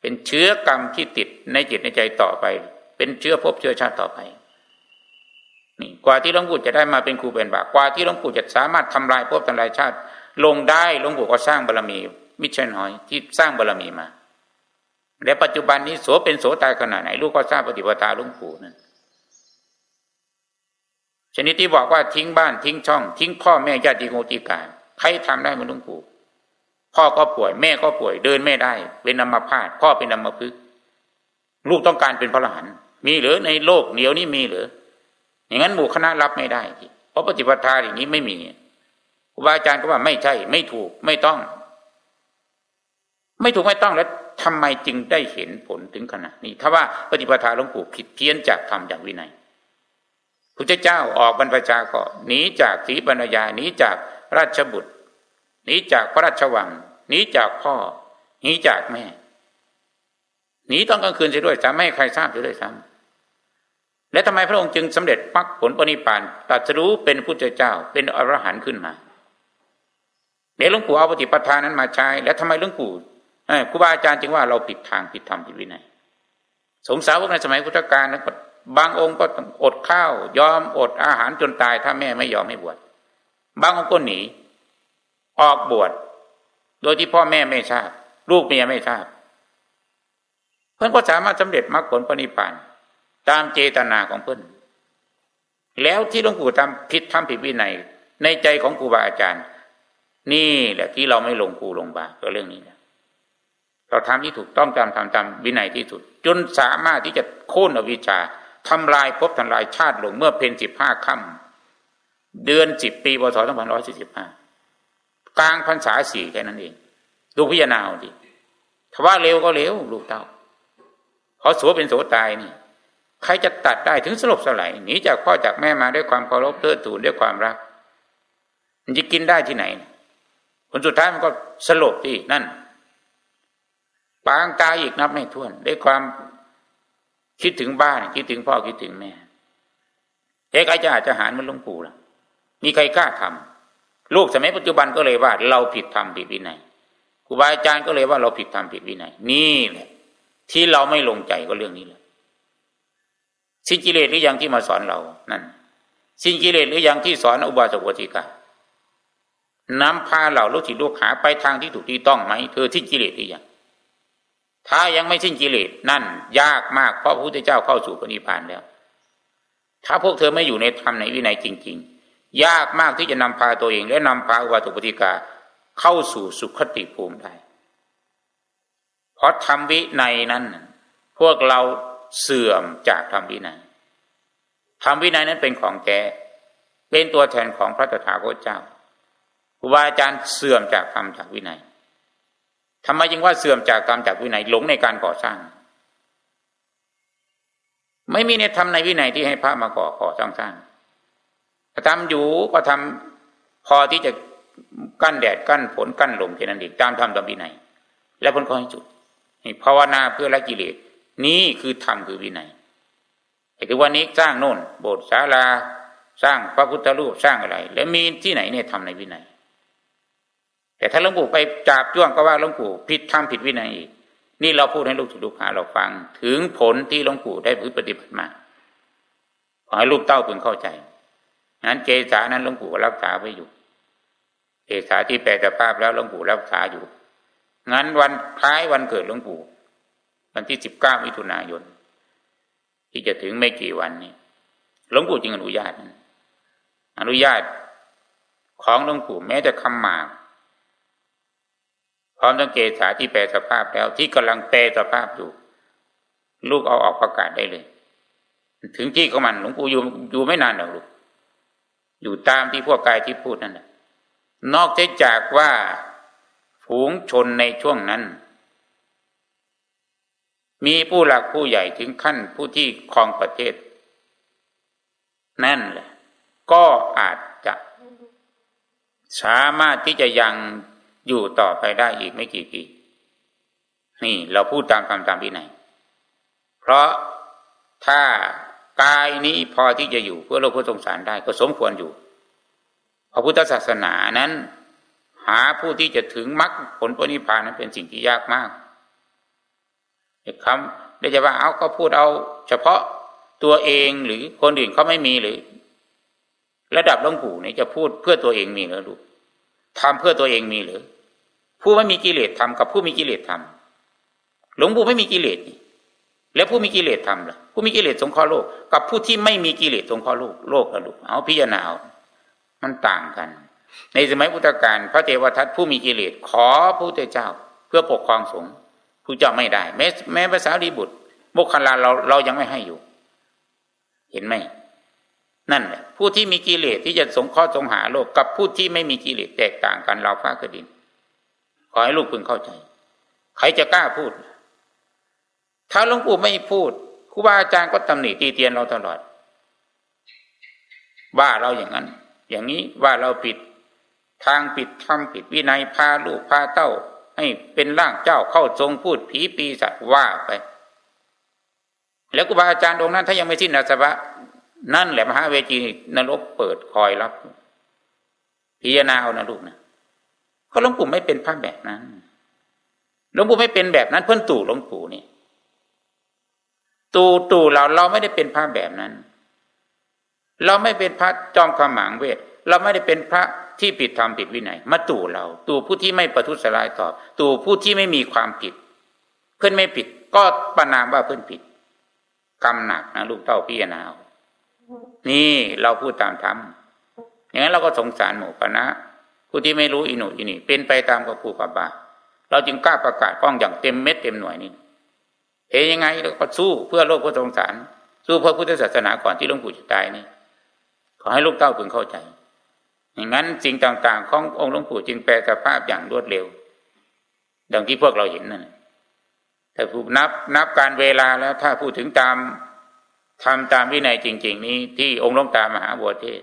เป็นเชื้อกรรมที่ติดในจิตในใจต่อไป เป็นเชื้อภพเชื้อชาติต่อไปนี่กว่าที่หลวงปู่จะได้มาเป็นครูเป็นบากกว่าที่หลวงปู่จะสามารถทำลายภพทำลายชาติ ลงได้หลวงปู่ก็สร้างบารรมีมิใช่น้อยที่สร้างบารรมีมาและปัจจุบันนี้โสเป็นโสตายขนาดไหนลูกก็ทราบปฏิปทาหลวงปู่นั่นชนิดที่บอกว่าทิ้งบ้านทิ้งช่อง ทิ้งพ่อแม่ญาติโกติกาใครทำได้มือนหลวงปู่ พ่อก็ป่วยแม่ก็ป่วยเดินไม่ได้ เป็นอัมพาตพ่อเป็นอัมพฤกษ์ลูกต้องการเป็นพระอรหันต์มีหรือในโลกเหนียวนี้มีหรืออย่างนั้นหมู่คณะรับไม่ได้เพราะปฏิปทาอย่างนี้ไม่มีครูบาอาจารย์ก็ว่าไม่ใช่ ไม่ถูกไม่ต้อง ไม่ถูกไม่ต้องแล้วทำไมจึงได้เห็นผลถึงขนาดนี้ ถ้าว่าปฏิปทาหลวงปู่ผิดเพี้ยนจากธรรมจากวินัยพระเจ้าออกบรรพชาก็หนีจากศรีบรรยาหนีจากราชบุตร นีจากพระราชวังหนีจากพ่อหนีจากแม่หนีตอนกลางคืนเสียด้วยจะไม่ให้ใครทราบเสียด้วยซ้ำและทำไมพระองค์จึงสำเร็จปักผลปณิพานตัดสู้เป็นพุทธเจ้าเป็นอรหันต์ขึ้นมาเดี๋ยวหลวงปู่เอาปฏิปทานั้นมาใช้ และทำไมหลวงปู่ครูบาอาจารย์จึงว่าเราผิดทางผิดธรรมผิดวินัยสงสาวกในสมัยพุทธกาลนั้นบางองค์ก็อดข้าว ยอมอดอาหารจนตาย ถ้าแม่ไม่ยอมให้บวชบางองค์ก็หนี ออกบวชโดยที่พ่อแม่ไม่ทราบลูกเมียไม่ทราบเพื่อนก็สามารถสำเร็จมรรคผลปณิพานตามเจตนาของเพื่อนแล้วที่หลวงปู่ทำผิดทำผิดวินัยในใจของครูบาอาจารย์ นี่แหละที่เราไม่ลงครูลงบาก็เรื่องนี้นะเราทำที่ถูกต้องตามทำตามวินัยที่สุด จนสามารถที่จะโค่นอวิชชาทำลายภพทำลายชาติลงเมื่อเพนสิบห้าค่ำเดือนสิบปีพศสองพันร้อยสี่สิบห้า กลางพรรษาสี่แค่นั้นเองดูพิจารณาดิถ้าว่าเร็วก็เร็วลูกเต้าเขาสัวเป็นโสตายนี่ ใครจะตัดได้ถึงสลบสลายหนีจากพ่อจากแม่มาด้วยความเคารพเทิดทูนด้วยความรัก มันจะกินได้ที่ไหนผลสุดท้ายมันก็สลบที่นั่น ปางตายอีกนับไม่ถ้วนด้วยความคิดถึงบ้าน คิดถึงพ่อคิดถึงแม่เอกอาจารย์จะหารมันลงปู่ล่ะ มีใครกล้าทำ ลูกสมัยปัจจุบันก็เลยว่า เราผิดธรรมผิดวินัยครูบาอาจารย์ก็เลยว่าเราผิดธรรมผิดวินัยนี่แหละที่เราไม่ลงใจก็เรื่องนี้แหละสิ้นกิเลสหรือยังที่มาสอนเรานั่นสิ้นกิเลสหรือยังที่สอนอุบาสกวติกานำพาเหล่าลูกศิษย์ลูกหาไปทางที่ถูกที่ต้องไหมเธอทิ้งกิเลสหรือยังถ้ายังไม่สิ้นกิเลสนั่น ยากมากเพราะพระพุทธเจ้าเข้าสู่ปณิพานแล้ว ถ้าพวกเธอไม่อยู่ในธรรมในวินัยจริงๆ ยากมากที่จะนำพาตัวเอง และนำพาอุบาสกปฏิกาเข้าสู่สุขติภูมิได้ เพราะทำวินัยนั้น พวกเราเสื่อมจากทำวินัยทำวินัยนั้นเป็นของแกเป็นตัวแทนของพระตถาคตเจ้าครูบาอาจารย์เสื่อมจากธรรมจากวินัยทำไมจึงว่าเสื่อมจากธรรมจากวินัยหลงในการก่อสร้าง ไม่มีในธรรมในวินัยที่ให้พระมาก่อก่อสร้างสร้าง ทำอยู่ก็ทำพอที่จะกั้นแดดกั้นฝนกั้นลมแค่นั้นเองตามธรรมตามวินัย และผลก็ให้จุดภาวนาเพื่อละกิเลสนี้คือธรรมคือวินัยไอ้คือวันนี้สร้างโน่น โบสถ์ศาลาสร้างพระพุทธรูปสร้างอะไร แล้วมีที่ไหนเนี่ยทำในวินัย แต่ถ้าหลวงปู่ไปจับจ้วงก็ว่าหลวงปู่ผิดทำผิดวินัยอีกนี่เราพูดให้ลูกศิษย์ลูกหาเราฟัง ถึงผลที่หลวงปู่ได้ปฏิบัติมาขอให้ลูกเต้าพึงเข้าใจ นั้นเจสานั้นหลวงปู่รักษาไว้อยู่เจสาที่แปลสภาพแล้วหลวงปู่รักษาอยู่ งั้นวันคล้ายวันเกิดหลวงปู่ วันที่สิบเก้ามิถุนายน ที่จะถึงไม่กี่วันนี้หลวงปู่จึงอนุญาต อนุญาตของหลวงปู่แม้จะคำหมากพร้อมทั้งเกษาที่แปลสภาพแล้วที่กำลังแปลสภาพอยู่ ลูกเอาออกประกาศได้เลย ถึงที่ของมันหลวงปู่อยู่อยู่ไม่นานหรอกลูก อยู่ตามที่พวกกายที่พูดนั่นแหละนอกจากว่าฝูงชนในช่วงนั้น มีผู้หลักผู้ใหญ่ถึงขั้นผู้ที่ครองประเทศ นั่นแหละ ก็อาจจะสามารถที่จะยังอยู่ต่อไปได้อีกไม่กี่ปี นี่เราพูดตามคำตามที่ไหน เพราะถ้า กายนี้พอที่จะอยู่เพื่อโลกเพื่อสงสารได้ก็สมควรอยู่พระพุทธศาสนานั้น หาผู้ที่จะถึงมรรคผลปณิพานนั้นเป็นสิ่งที่ยากมากคำได้จะว่าเอาก็พูดเอา เฉพาะตัวเองหรือคนอื่นเขาไม่มีหรือ ระดับหลวงปู่นี่จะพูดเพื่อตัวเองมีหรือลูกทำเพื่อตัวเองมีหรือ ผู้ไม่มีกิเลสทำกับผู้มีกิเลสทำหลวงปู่ไม่มีกิเลส แล้วผู้มีกิเลสทำล่ะผู้มีกิเลสสงเคราะห์โลก กับผู้ที่ไม่มีกิเลสสงเคราะห์โลกโลกละลูกเอาพิจารณาเอามันต่างกัน ในสมัยพุทธกาลพระเทวทัตผู้มีกิเลสขอพระพุทธเจ้า เพื่อปกครองสงฆ์ผู้เจ้าไม่ได้ แม้แม้ภาษาดีบุตรโมคคลาเราเรายังไม่ให้อยู่ เห็นไหมนั่นแหละผู้ที่มีกิเลสที่จะสงเคราะห์สงหาโลกกับผู้ที่ไม่มีกิเลสแตกต่างกันเราพระกดิน ขอให้ลูกพึงเข้าใจ ใครจะกล้าพูด ถ้าหลวงปู่ไม่พูดครูบาอาจารย์ก็ตำหนิตีเตียนเราตลอดว่าเราอย่างนั้น อย่างนี้ว่าเราผิดทางผิดทำผิดวินัยพาลูกพาเต้า ให้เป็นร่างเจ้าเข้าทรงพูดผีปีศาจว่าไป แล้วครูบาอาจารย์องค์นั้น ถ้ายังไม่สิ้นอาสวะนั่นแหละมหาเวจีนรกเปิดคอยรับ พิจารณาเอานะลูกนะก็หลวงปู่ไม่เป็นพระแบบนั้นหลวงปู่ไม่เป็นแบบนั้น เพื่อนตู่หลวงปู่นี่ ตู่ตู่เราเราไม่ได้เป็นพระแบบนั้น เราไม่เป็นพระจอมขมังเวทเราไม่ได้เป็นพระที่ผิดธรรมผิดวินัยมาตู่เรา ตู่ผู้ที่ไม่ประทุษร้ายตอบตู่ผู้ที่ไม่มีความผิด เพื่อนไม่ผิด ก็ประนามว่าเพื่อนผิดกรรมหนักนะลูกเต้าพี่นาวนี่เราพูดตามธรรมอย่างนั้นเราก็สงสารหมู่คณะผู้ที่ไม่รู้อินุอินี่เป็นไปตามกับครูกับบาเราจึงกล้าประกาศป้องอย่างเต็มเม็ดเต็มหน่วยนี่ เฮ้ยังไงเราก็สู้เพื่อโลกเพื่อสงสาร สู้เพื่อพุทธศาสนาก่อนที่หลวงปู่จะตายนี่ขอให้ลูกเต้าพึงเข้าใจอย่างนั้นสิ่งต่างๆ ขององค์หลวงปู่จึงแปลสภาพอย่างรวดเร็ว ดังที่พวกเราเห็นนั่นแต่ผูกนับนับการเวลาแล้วถ้าพูดถึงตามทำตามวินัยจริง ๆ นี้ที่องค์หลวงตามหาบัวเทศ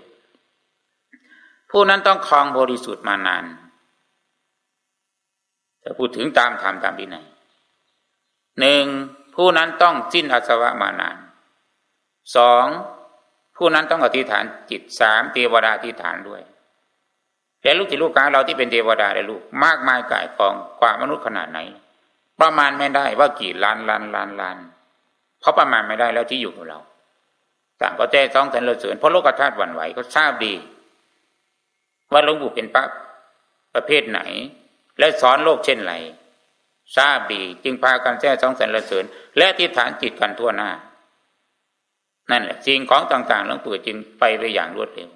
ผู้นั้นต้องคลองบริสุทธิ์มานานแต่พูดถึงตามธรรมตามวินัยหนึ่ง ผู้นั้นต้องสิ้นอาสวะมานานสองผู้นั้นต้องอธิษฐานจิตสามเทวดาอธิษฐานด้วยแต่ลูกจิตลูกกาเราที่เป็นเทวดาได้ลูกมากมายกายกองกว่ามนุษย์ขนาดไหน ประมาณไม่ได้ว่ากี่ล้านล้านล้านล้านเพราะประมาณไม่ได้แล้วที่อยู่ของเรา ต่างก็แจ้ท้องสันเลเสริญเพราะโลกธาตุหวั่นไหวเขาทราบดี ว่าหลวงปู่เป็นพระประเภทไหน และสอนโลกเช่นไร ทราบดี จึงพากันแจ้ท้องสันเลเสริญ และที่ฐานจิตกันทั่วหน้า นั่นแหละสิ่งของต่างๆหลวงปู่จึงไปไปอย่างรวดเร็ว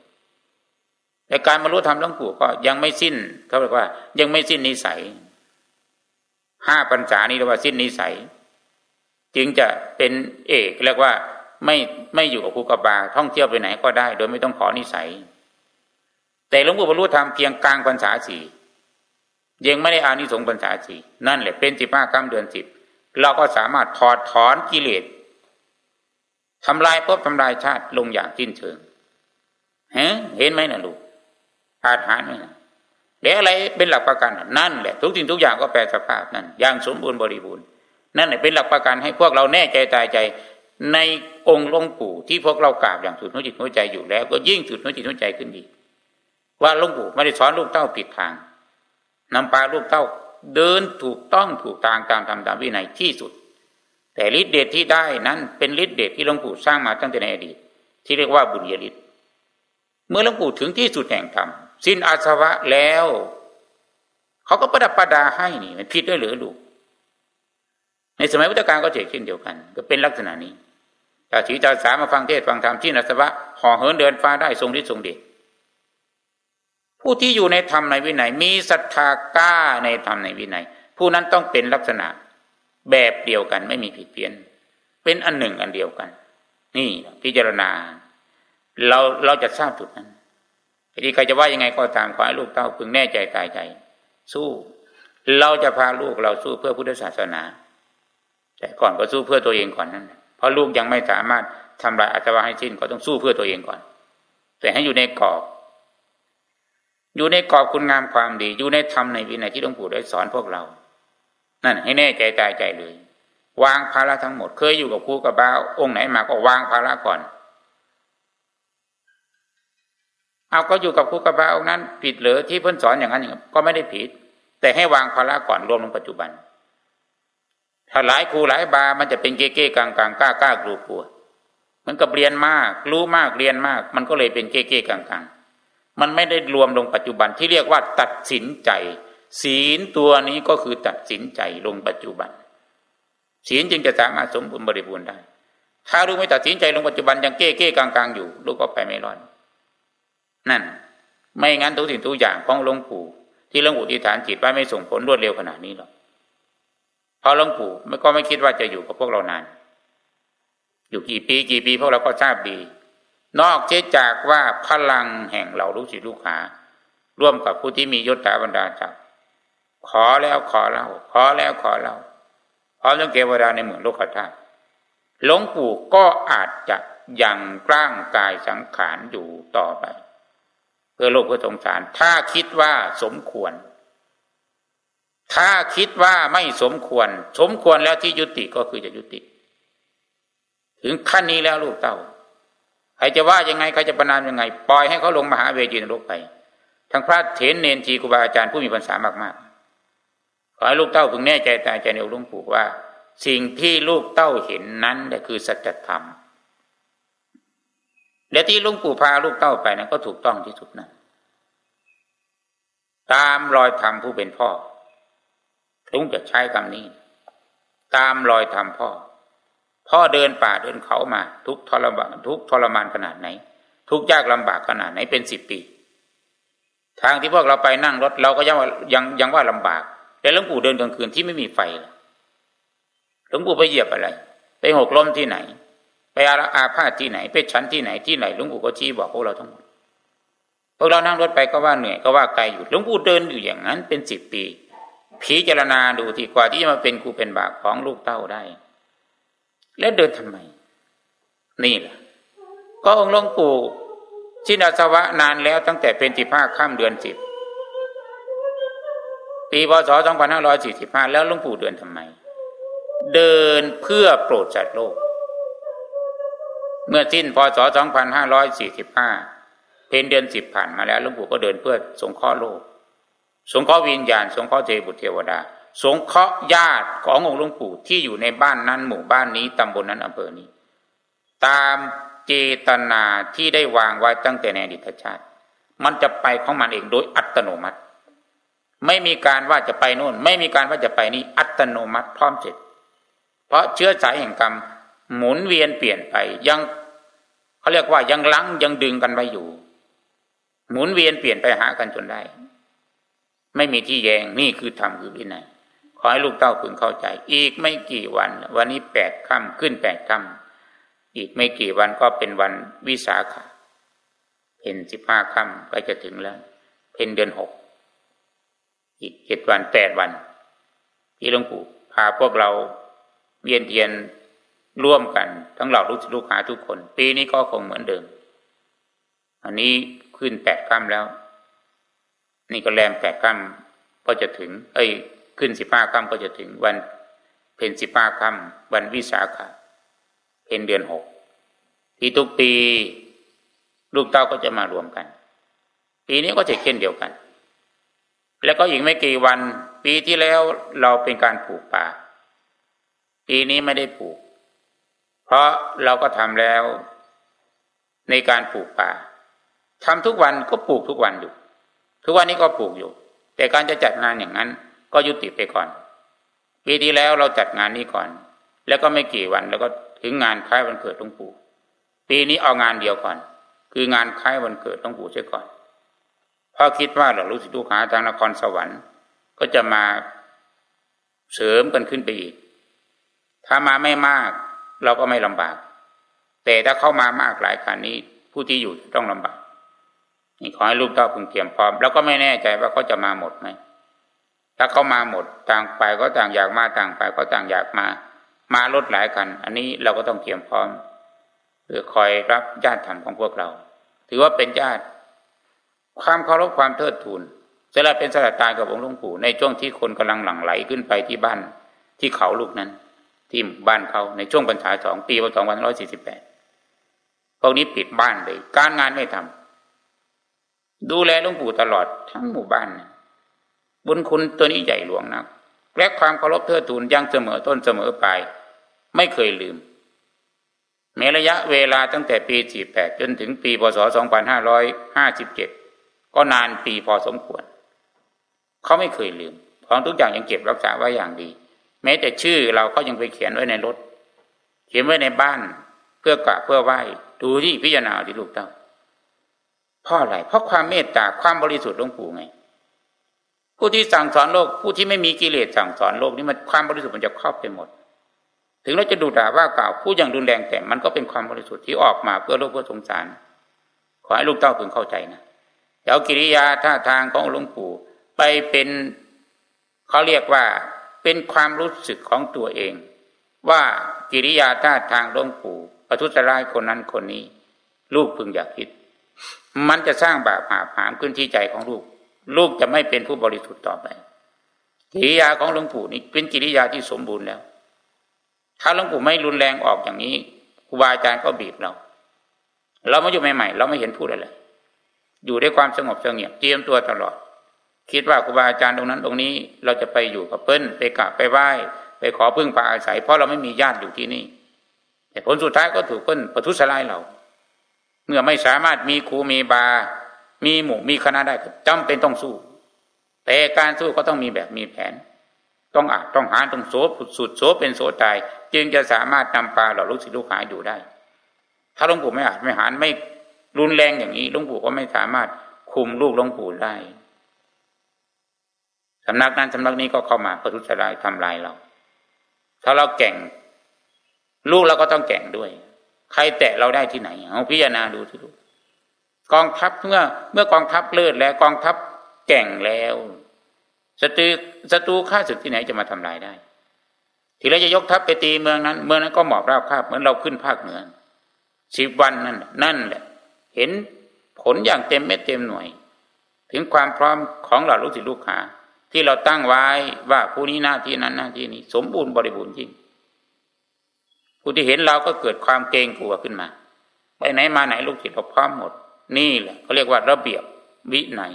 แต่การบรรลุธรรมหลวงปู่ก็ยังไม่สิ้นเขาเรียกว่า ยังไม่สิ้นนิสัยห้าพรรษานี้เรียกว่าสิ้นนิสัย จึงจะเป็นเอกเรียกว่าไม่ไม่อยู่กับครูกับบาท่องเที่ยวไปไหนก็ได้ โดยไม่ต้องขอนิสัย แต่หลวงปู่บรรลุธรรมเพียงกลางพรรษาสี่ ยังไม่ได้อานิสงส์พรรษาสี่นั่นแหละเป็นสิบห้าคำเดือนสิบเราก็สามารถถอดถอนกิเลสทำลายภพทำลายชาติลงอย่างสิ้นเชิงเห็นไหมนะลูกอาหารไหมนะแล้วอะไรเป็นหลักประกันนั่นแหละทุกสิ่งทุกอย่างก็แปลสภาพนั่นอย่างสมบูรณ์บริบูรณ์นั่นแหละเป็นหลักประกันให้พวกเราแน่ใจตายใจ ในองค์หลวงปู่ที่พวกเรากราบอย่างสุดหัวจิตหัวใจอยู่แล้ว ก็ยิ่งสุดหัวจิตหัวใจขึ้นดีว่าหลวงปู่ไม่ได้สอนลูกเต้าผิดทาง นำพาลูกเต้าเดินถูกต้องถูกทางตามธรรมตามวินัยที่สุด แต่ฤทธิเดชที่ได้นั้นเป็นฤทธิเดชที่หลวงปู่สร้างมาตั้งแต่ในอดีตที่เรียกว่าบุญญาฤทธิ์เมื่อหลวงปู่ถึงที่สุดแห่งธรรมสิ้นอาสวะแล้ว เขาก็ประดับประดาให้นี่มันผิดด้วยหรือลูกในสมัยพุทธกาลก็เช่นเดียวกัน ก็เป็นลักษณะนี้ถ้าถีตาสามาฟังเทศฟังธรรมที่นัสวะห่อเหินเดินฟ้าได้ทรงฤทธิ์ทรงเดช ผู้ที่อยู่ในธรรมในวินัย มีศรัทธากล้าในธรรมในวินัย ผู้นั้นต้องเป็นลักษณะแบบเดียวกันไม่มีผิดเพี้ยน เป็นอันหนึ่งอันเดียวกัน นี่พิจารณา เราเราจะทราบจุดนั้นที่ใครจะว่ายังไงก็ตามขอให้ลูกเต้าพึงแน่ใจตายใจ สู้ เราจะพาลูกเราสู้เพื่อพุทธศาสนา แต่ก่อนก็สู้เพื่อตัวเองก่อนนั้นเพราะลูกยังไม่สามารถทำลายอาชวะให้สิ้นก็ต้องสู้เพื่อตัวเองก่อน แต่ให้อยู่ในกรอบ อยู่ในกรอบคุณงามความดี อยู่ในธรรมในวินัยที่หลวงปู่ได้สอนพวกเรา นั่นให้แน่ใจตายใจเลย วางภาระทั้งหมด เคยอยู่กับครูกับบ้าองค์ไหนมาก็วางภาระก่อน เอาก็อยู่กับครูกับบ้าองค์นั้น ผิดหรือที่เพิ่นสอนอย่างนั้นอย่างก็ไม่ได้ผิด แต่ให้วางภาระก่อนรวมลงปัจจุบัน ถ้าหลายครูหลายบา มันจะเป็นเก้เก้กลางกลางกล้ากล้ากลัวกลัวมันก็เรียนมาก รู้มากเรียนมาก มันก็เลยเป็นเก้เก้กลางกลาง มันไม่ได้รวมลงปัจจุบันที่เรียกว่าตัดสินใจ ศีลตัวนี้ก็คือตัดสินใจลงปัจจุบัน ศีลจึงจะสามารถสมบูรณ์บริบูรณ์ได้ ถ้าลูกไม่ตัดสินใจลงปัจจุบันยังเก้เก้กลางๆอยู่ลูกก็ไปไม่รอดนั่น ไม่งั้นทุกสิ่งทุกอย่างของหลวงปู่ที่หลวงปู่ที่ฐานจิตไว้ไม่ส่งผลรวดเร็วขนาดนี้หรอกเพราะหลวงปู่ก็ไม่คิดว่าจะอยู่กับพวกเรานาน อยู่กี่ปีกี่ปีพวกเราก็ทราบดี นอกเจากว่าพลังแห่งเราลูกศิษย์ลูกหา ร่วมกับผู้ที่มียศถาบรรดาศักดิ์ขอแล้วขอเล่าขอแล้วขอเล่าพร้อมทั้งเกวดาในเหมืองโลกธาตุหลวงปู่ก็อาจจะยังกล้างกายสังขารอยู่ต่อไป เพื่อโลกเพื่อสงสาร ถ้าคิดว่าสมควร ถ้าคิดว่าไม่สมควร สมควรแล้วที่ยุติก็คือจะยุติ ถึงขั้นนี้แล้วลูกเต้า ครจะว่ายังไงใครจะประนามยังไง ปล่อยให้เขาลงมหาเวทีนรกไปทั้งพระเถรเนนทีครูบาอาจารย์ผู้มีปัญญามากๆขอให้ลูกเต้าพึงแน่ใจตายใจในหลวงปู่ว่า สิ่งที่ลูกเต้าเห็นนั้นแหละคือสัจธรรมและที่ลุงปู่พาลูกเต้าไปนั้นก็ถูกต้องที่สุดนะตามรอยธรรมผู้เป็นพ่อลุงจะใช้คำนี้ ตามรอยธรรมพ่อ พ่อเดินป่าเดินเขามา ทุกทรมานทุกทรมานขนาดไหน ทุกยากลำบากขนาดไหนเป็นสิบปี ทางที่พวกเราไปนั่งรถเราก็ยังว่ายังยังว่าลำบาก แต่หลวงปู่เดินกลางคืนที่ไม่มีไฟหลวงปู่ไปเหยียบอะไร ไปหกล้มที่ไหน ไปอาอาพาธที่ไหน ไปชั้นที่ไหนที่ไหนหลวงปู่ก็ชี้บอกพวกเราทั้งหมดพวกเรานั่งรถไปก็ว่าเหนื่อยก็ว่าไกลอยู่หลวงปู่เดินอยู่อย่างนั้นเป็นสิบปีพิจารณาดูที่กว่าที่จะมาเป็นครูเป็นบาปของลูกเต้าได้ แล้วเดินทำไม นี่แหละก็องค์หลวงปู่ชินาสวะนานแล้วตั้งแต่เป็นสิบห้าข้ามเดือนสิบปีพศสองพันห้าร้อยสี่สิบห้าแล้วหลวงปู่เดินทำไม เดินเพื่อโปรดจัดโลก เมื่อสิ้นพศสองพันห้าร้อยสี่สิบห้าเป็นเดือนสิบผ่านมาแล้วหลวงปู่ก็เดินเพื่อสงเคราะห์โลก สงเคราะห์วิญญาณ สงเคราะห์เทบุตรเทวดา สงเคราะห์ญาติขององค์หลวงปู่ที่อยู่ในบ้านนั้นหมู่บ้านนี้ตำบลนนั้นอำเภอนี้ ตามเจตนาที่ได้วางไว้ตั้งแต่ในอดีตชาติ มันจะไปของมันเองโดยอัตโนมัติ ไม่มีการว่าจะไปโน่น ไม่มีการว่าจะไปนี่อัตโนมัติพร้อมเสร็จ เพราะเชื้อสายแห่งกรรมหมุนเวียนเปลี่ยนไปยังเขาเรียกว่ายังลังยังดึงกันไว้อยู่ หมุนเวียนเปลี่ยนไปหากันจนได้ ไม่มีที่แยงนี่คือธรรมคือวินัย ขอให้ลูกเต้าพึงเข้าใจ อีกไม่กี่วัน วันนี้แปดค่ำขึ้นแปดค่ำอีกไม่กี่วันก็เป็นวันวิสาขะเป็นสิบห้าค่ำก็จะถึงแล้วเป็นเดือนหกอีกเจ็ดวันแปดวัน ที่หลวงปู่พาพวกเราเวียนเทียนร่วมกัน ทั้งเหล่าลูกศิษย์ลูกหาทุกคน ปีนี้ก็คงเหมือนเดิม อันนี้ขึ้นแปดค่ำแล้ว นี่ก็แรมแปดค่ำก็จะถึง เอ้ย ขึ้นสิบห้าค่ำก็จะถึงวันเพ็นสิบห้าค่ำวันวิสาขะเพ็นเดือนหกที่ทุกปี ลูกเต้าก็จะมารวมกัน ปีนี้ก็จะเช่นเดียวกัน แล้วก็อีกไม่กี่วัน ปีที่แล้วเราเป็นการปลูกป่า ปีนี้ไม่ได้ปลูก เพราะเราก็ทำแล้วในการปลูกป่าทำทุกวันก็ปลูกทุกวันอยู่ ทุกวันนี้ก็ปลูกอยู่ แต่การจะจัดงานอย่างนั้น ก็ยุติไปก่อน ปีที่แล้วเราจัดงานนี้ก่อน แล้วก็ไม่กี่วันแล้วก็ถึงงานคล้ายวันเกิดหลวงปู่ ปีนี้เอางานเดียวก่อน คืองานคล้ายวันเกิดหลวงปู่เสียก่อนพราะคิดว่าเรารู้สิลูกหาทางนครสวรรค์ ก็จะมาเสริมกันขึ้นไปอีก ถ้ามาไม่มาก เราก็ไม่ลำบาก แต่ถ้าเข้ามามากหลายคันนี้ ผู้ที่อยู่ต้องลำบากนี่ขอให้ลูกเต้าพึงเตรียมพร้อม แล้วก็ไม่แน่ใจว่าเขาจะมาหมดไหม ถ้าเขามาหมดต่างไปก็ต่างอยากมาต่างไปก็ต่างอยากมา มารถหลายคัน อันนี้เราก็ต้องเตรียมพร้อมเพื่อคอยรับญาติธรรมของพวกเรา ถือว่าเป็นญาติ ความเคารพความเทิดทูนจะละเป็นสลัดตายกับองค์หลวงปู่ในช่วงที่คนกำลังหลั่งไหลขึ้นไปที่บ้านที่เขาลูกนั้น ที่บ้านเขาในช่วงพรรษาสองปีพศสองพันร้อยสี่สิบแปดพวกนี้ปิดบ้านเลย การงานไม่ทำดูแลหลวงปู่ตลอดทั้งหมู่บ้านนะ บุญคุณตัวนี้ใหญ่หลวงนัก และความเคารพเทิดทูนยังเสมอต้นเสมอปลายไม่เคยลืมแม้ระยะเวลาตั้งแต่ปี 48 จนถึงปี พศ 2557 ก็นานปีพอสมควร เขาไม่เคยลืม ของทุกอย่างยังเก็บรักษาไว้อย่างดี แม้แต่ชื่อเราก็ยังไปเขียนไว้ในรถ เขียนไว้ในบ้าน เพื่อกะเพื่อไหว้ ดูที่พิจารณาที่ลูกเต้า เพราะอะไร เพราะความเมตตา ความบริสุทธิ์หลวงปู่ไง ผู้ที่สั่งสอนโลก ผู้ที่ไม่มีกิเลสสั่งสอนโลกนี่มันความบริสุทธิ์มันจะครอบไปหมด ถึงเราจะดูด่าว่ากล่าวผู้อย่างรุนแรงแต่มันก็เป็นความบริสุทธิ์ที่ออกมาเพื่อโลกเพื่อสงสาร ขอให้ลูกเต้าพึงเข้าใจนะเดี๋ยวกิริยาท่าทางของหลวงปู่ไปเป็นเขาเรียกว่าเป็นความรู้สึกของตัวเอง ว่ากิริยาท่าทางหลวงปู่ประทุษร้ายคนนั้นคนนี้ ลูกพึงอยากคิด มันจะสร้างบาปหาผามขึ้นที่ใจของลูก ลูกจะไม่เป็นผู้บริสุทธิ์ต่อไปกิริยาของหลวงปู่นี่เป็นกิริยาที่สมบูรณ์แล้ว ถ้าหลวงปู่ไม่รุนแรงออกอย่างนี้ครูบาอาจารย์ก็บีบเรา เรามาอยู่ใหม่ๆเราไม่เห็นพูดอะไรอยู่ด้วยความสงบสงบเตรียมตัวตลอด คิดว่าครูบาอาจารย์ตรงนั้นตรงนี้เราจะไปอยู่กับเปิ้ลไปกราบไปไหว้ ไปขอพึ่งพาอาศัย เพราะเราไม่มีญาติอยู่ที่นี่ แต่ผลสุดท้ายก็ถูกเปิ้ลประทุษร้ายเรา เมื่อไม่สามารถมีครูมีบา มีหมู่มีคณะได้จำเป็นต้องสู้ แต่การสู้ก็ต้องมีแบบมีแผน ต้องอาจต้องหาต้องโสสุดโสเป็นโสตาย จึงจะสามารถนำปลาเหล่าลูกศิษย์ลูกหาอยู่ได้ ถ้าหลวงปู่ไม่อาจไม่หารไม่รุนแรงอย่างนี้หลวงปู่ก็ไม่สามารถคุมลูกหลวงปู่ได้สำนักนั้นสำนักนี้ก็เข้ามาประทุษร้ายทำลายเรา ถ้าเราแก่ง ลูกเราก็ต้องแก่งด้วย ใครแตะเราได้ที่ไหนเอาพิจารณาดูที่ลูก กองทัพเมื่อเมื่อกองทัพเลิศแล้วกองทัพแก่งแล้วศัตรูศัตรูข้าศึกที่ไหนจะมาทำลายได้ ทีเราจะยกทัพไปตีเมืองนั้น เมืองนั้นก็หมอบราบคาบเหมือนเราขึ้นภาคเหนือสิบวันนั่นนั่นแหละ เห็นผลอย่างเต็มเม็ดเต็มหน่วย ถึงความพร้อมของเหล่าลูกศิษย์ลูกหาที่เราตั้งไว้ว่าผู้นี้หน้าที่นั้นหน้าที่นี้ สมบูรณ์บริบูรณ์จริง ผู้ที่เห็นเราก็เกิดความเกรงกลัวขึ้นมา ไปไหนมาไหนลูกศิษย์เราพร้อมหมด นี่แหละเขาเรียกว่าระเบียบวินัย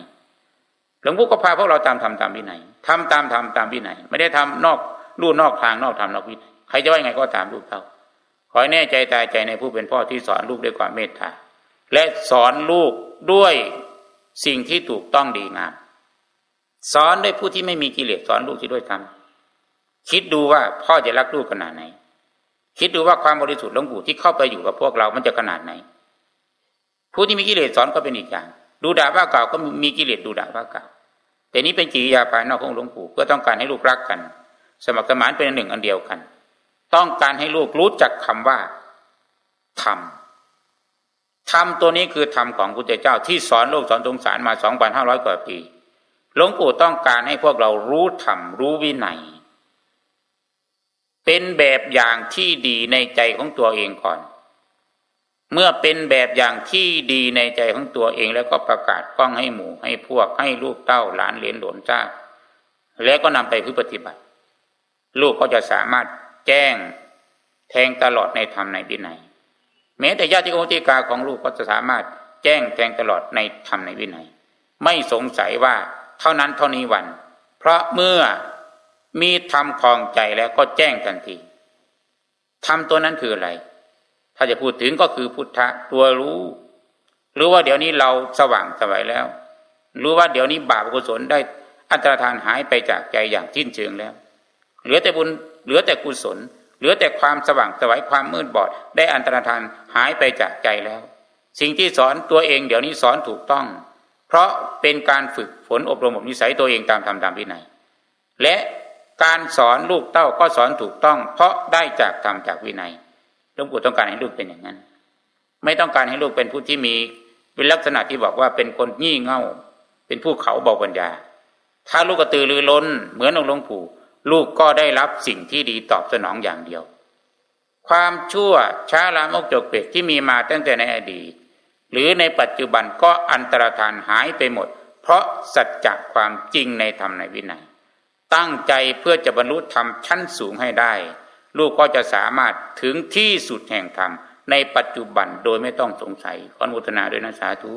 หลวงพ่ก็พาพวกเราตามทำตามวินัยทำตามทำตามวินัยไม่ได้ทำนอกลู่นอกทางนอกทางนอกวินใครจะว่าไงก็ตามลูกเขาขอให้แน่ใจตายใจในผู้เป็นพ่อที่สอนลูกด้วยความเมตตาและสอนลูกด้วยสิ่งที่ถูกต้องดีงามสอนด้วยผู้ที่ไม่มีกิเลสสอนลูกที่ด้วยธรรมคิดดูว่าพ่อจะรักลูกขนาดไหน คิดดูว่าความบริสุทธิ์หลวงปู่ที่เข้าไปอยู่กับพวกเรา มันจะขนาดไหน ผู้ที่มีกิเลสสอนก็เป็นอีกอย่าง ดูด่าว่าเก่าก็มีกิเลสดูด่าว่าเก่าแต่นี้เป็นกิริยาภายนอกของหลวงปู่เพื่อต้องการให้ลูกรักกัน สมัครสมานเป็นหนึ่งอันเดียวกัน ต้องการให้ลูกรู้จักคำว่าธรรมธรรมตัวนี้คือธรรมของพุทธเจ้าที่สอนโลกสอนสงสารมาสองพันห้าร้อยกว่าปีหลวงปู่ต้องการให้พวกเรารู้ธรรมรู้วินัย เป็นแบบอย่างที่ดีในใจของตัวเองก่อน เมื่อเป็นแบบอย่างที่ดีในใจของตัวเองแล้วก็ประกาศกล้องให้หมู่ให้พวกให้ลูกเต้าหลานเลี้ยนหลนเจ้าแล้วก็นำไปพิปฏิบัติ ลูกก็จะสามารถแจ้งแทงตลอดในธรรมในวินัยแม้แต่ญาติโกติกาของลูกก็จะสามารถแจ้งแทงตลอดในธรรมในวินัย ไม่สงสัยว่าเท่านั้นเท่านี้วัน เพราะเมื่อมีธรรมคลองใจแล้วก็แจ้งทันทีธรรมตัวนั้นคืออะไร ถ้าจะพูดถึงก็คือพุทธะตัวรู้ รู้ว่าเดี๋ยวนี้เราสว่างสวัยแล้ว รู้ว่าเดี๋ยวนี้บาปกุศลได้อันตรธานหายไปจากใจอย่างทิ้นเชิงแล้ว เหลือแต่บุญเหลือแต่กุศล เหลือแต่ความสว่างสวัยความมืดบอด ได้อันตรธานหายไปจากใจแล้ว สิ่งที่สอนตัวเองเดี๋ยวนี้สอนถูกต้อง เพราะเป็นการฝึกฝนอบรมอบนิสัยตัวเองตามธรรมตามวินัยและการสอนลูกเต้าก็สอนถูกต้อง เพราะได้จากธรรมจากวินัย หลวงปู่ต้องการให้ลูกเป็นอย่างนั้น ไม่ต้องการให้ลูกเป็นผู้ที่มีเป็นลักษณะที่บอกว่าเป็นคนงี่เง่า เป็นผู้เขาเบาปัญญา ถ้าลูกกระตือรือร้น เหมือนองค์หลวงปู่ลูกก็ได้รับสิ่งที่ดีตอบสนองอย่างเดียว ความชั่วช้าลามกจกเปกที่มีมาตั้งแต่ในอดีต หรือในปัจจุบันก็อันตรธานหายไปหมด เพราะสัจจะความจริงในธรรมในวินัยตั้งใจเพื่อจะบรรลุธรรมชั้นสูงให้ได้ ลูกก็จะสามารถถึงที่สุดแห่งธรรมในปัจจุบันโดยไม่ต้องสงสัยขอนุทนาด้วยนะสาธุ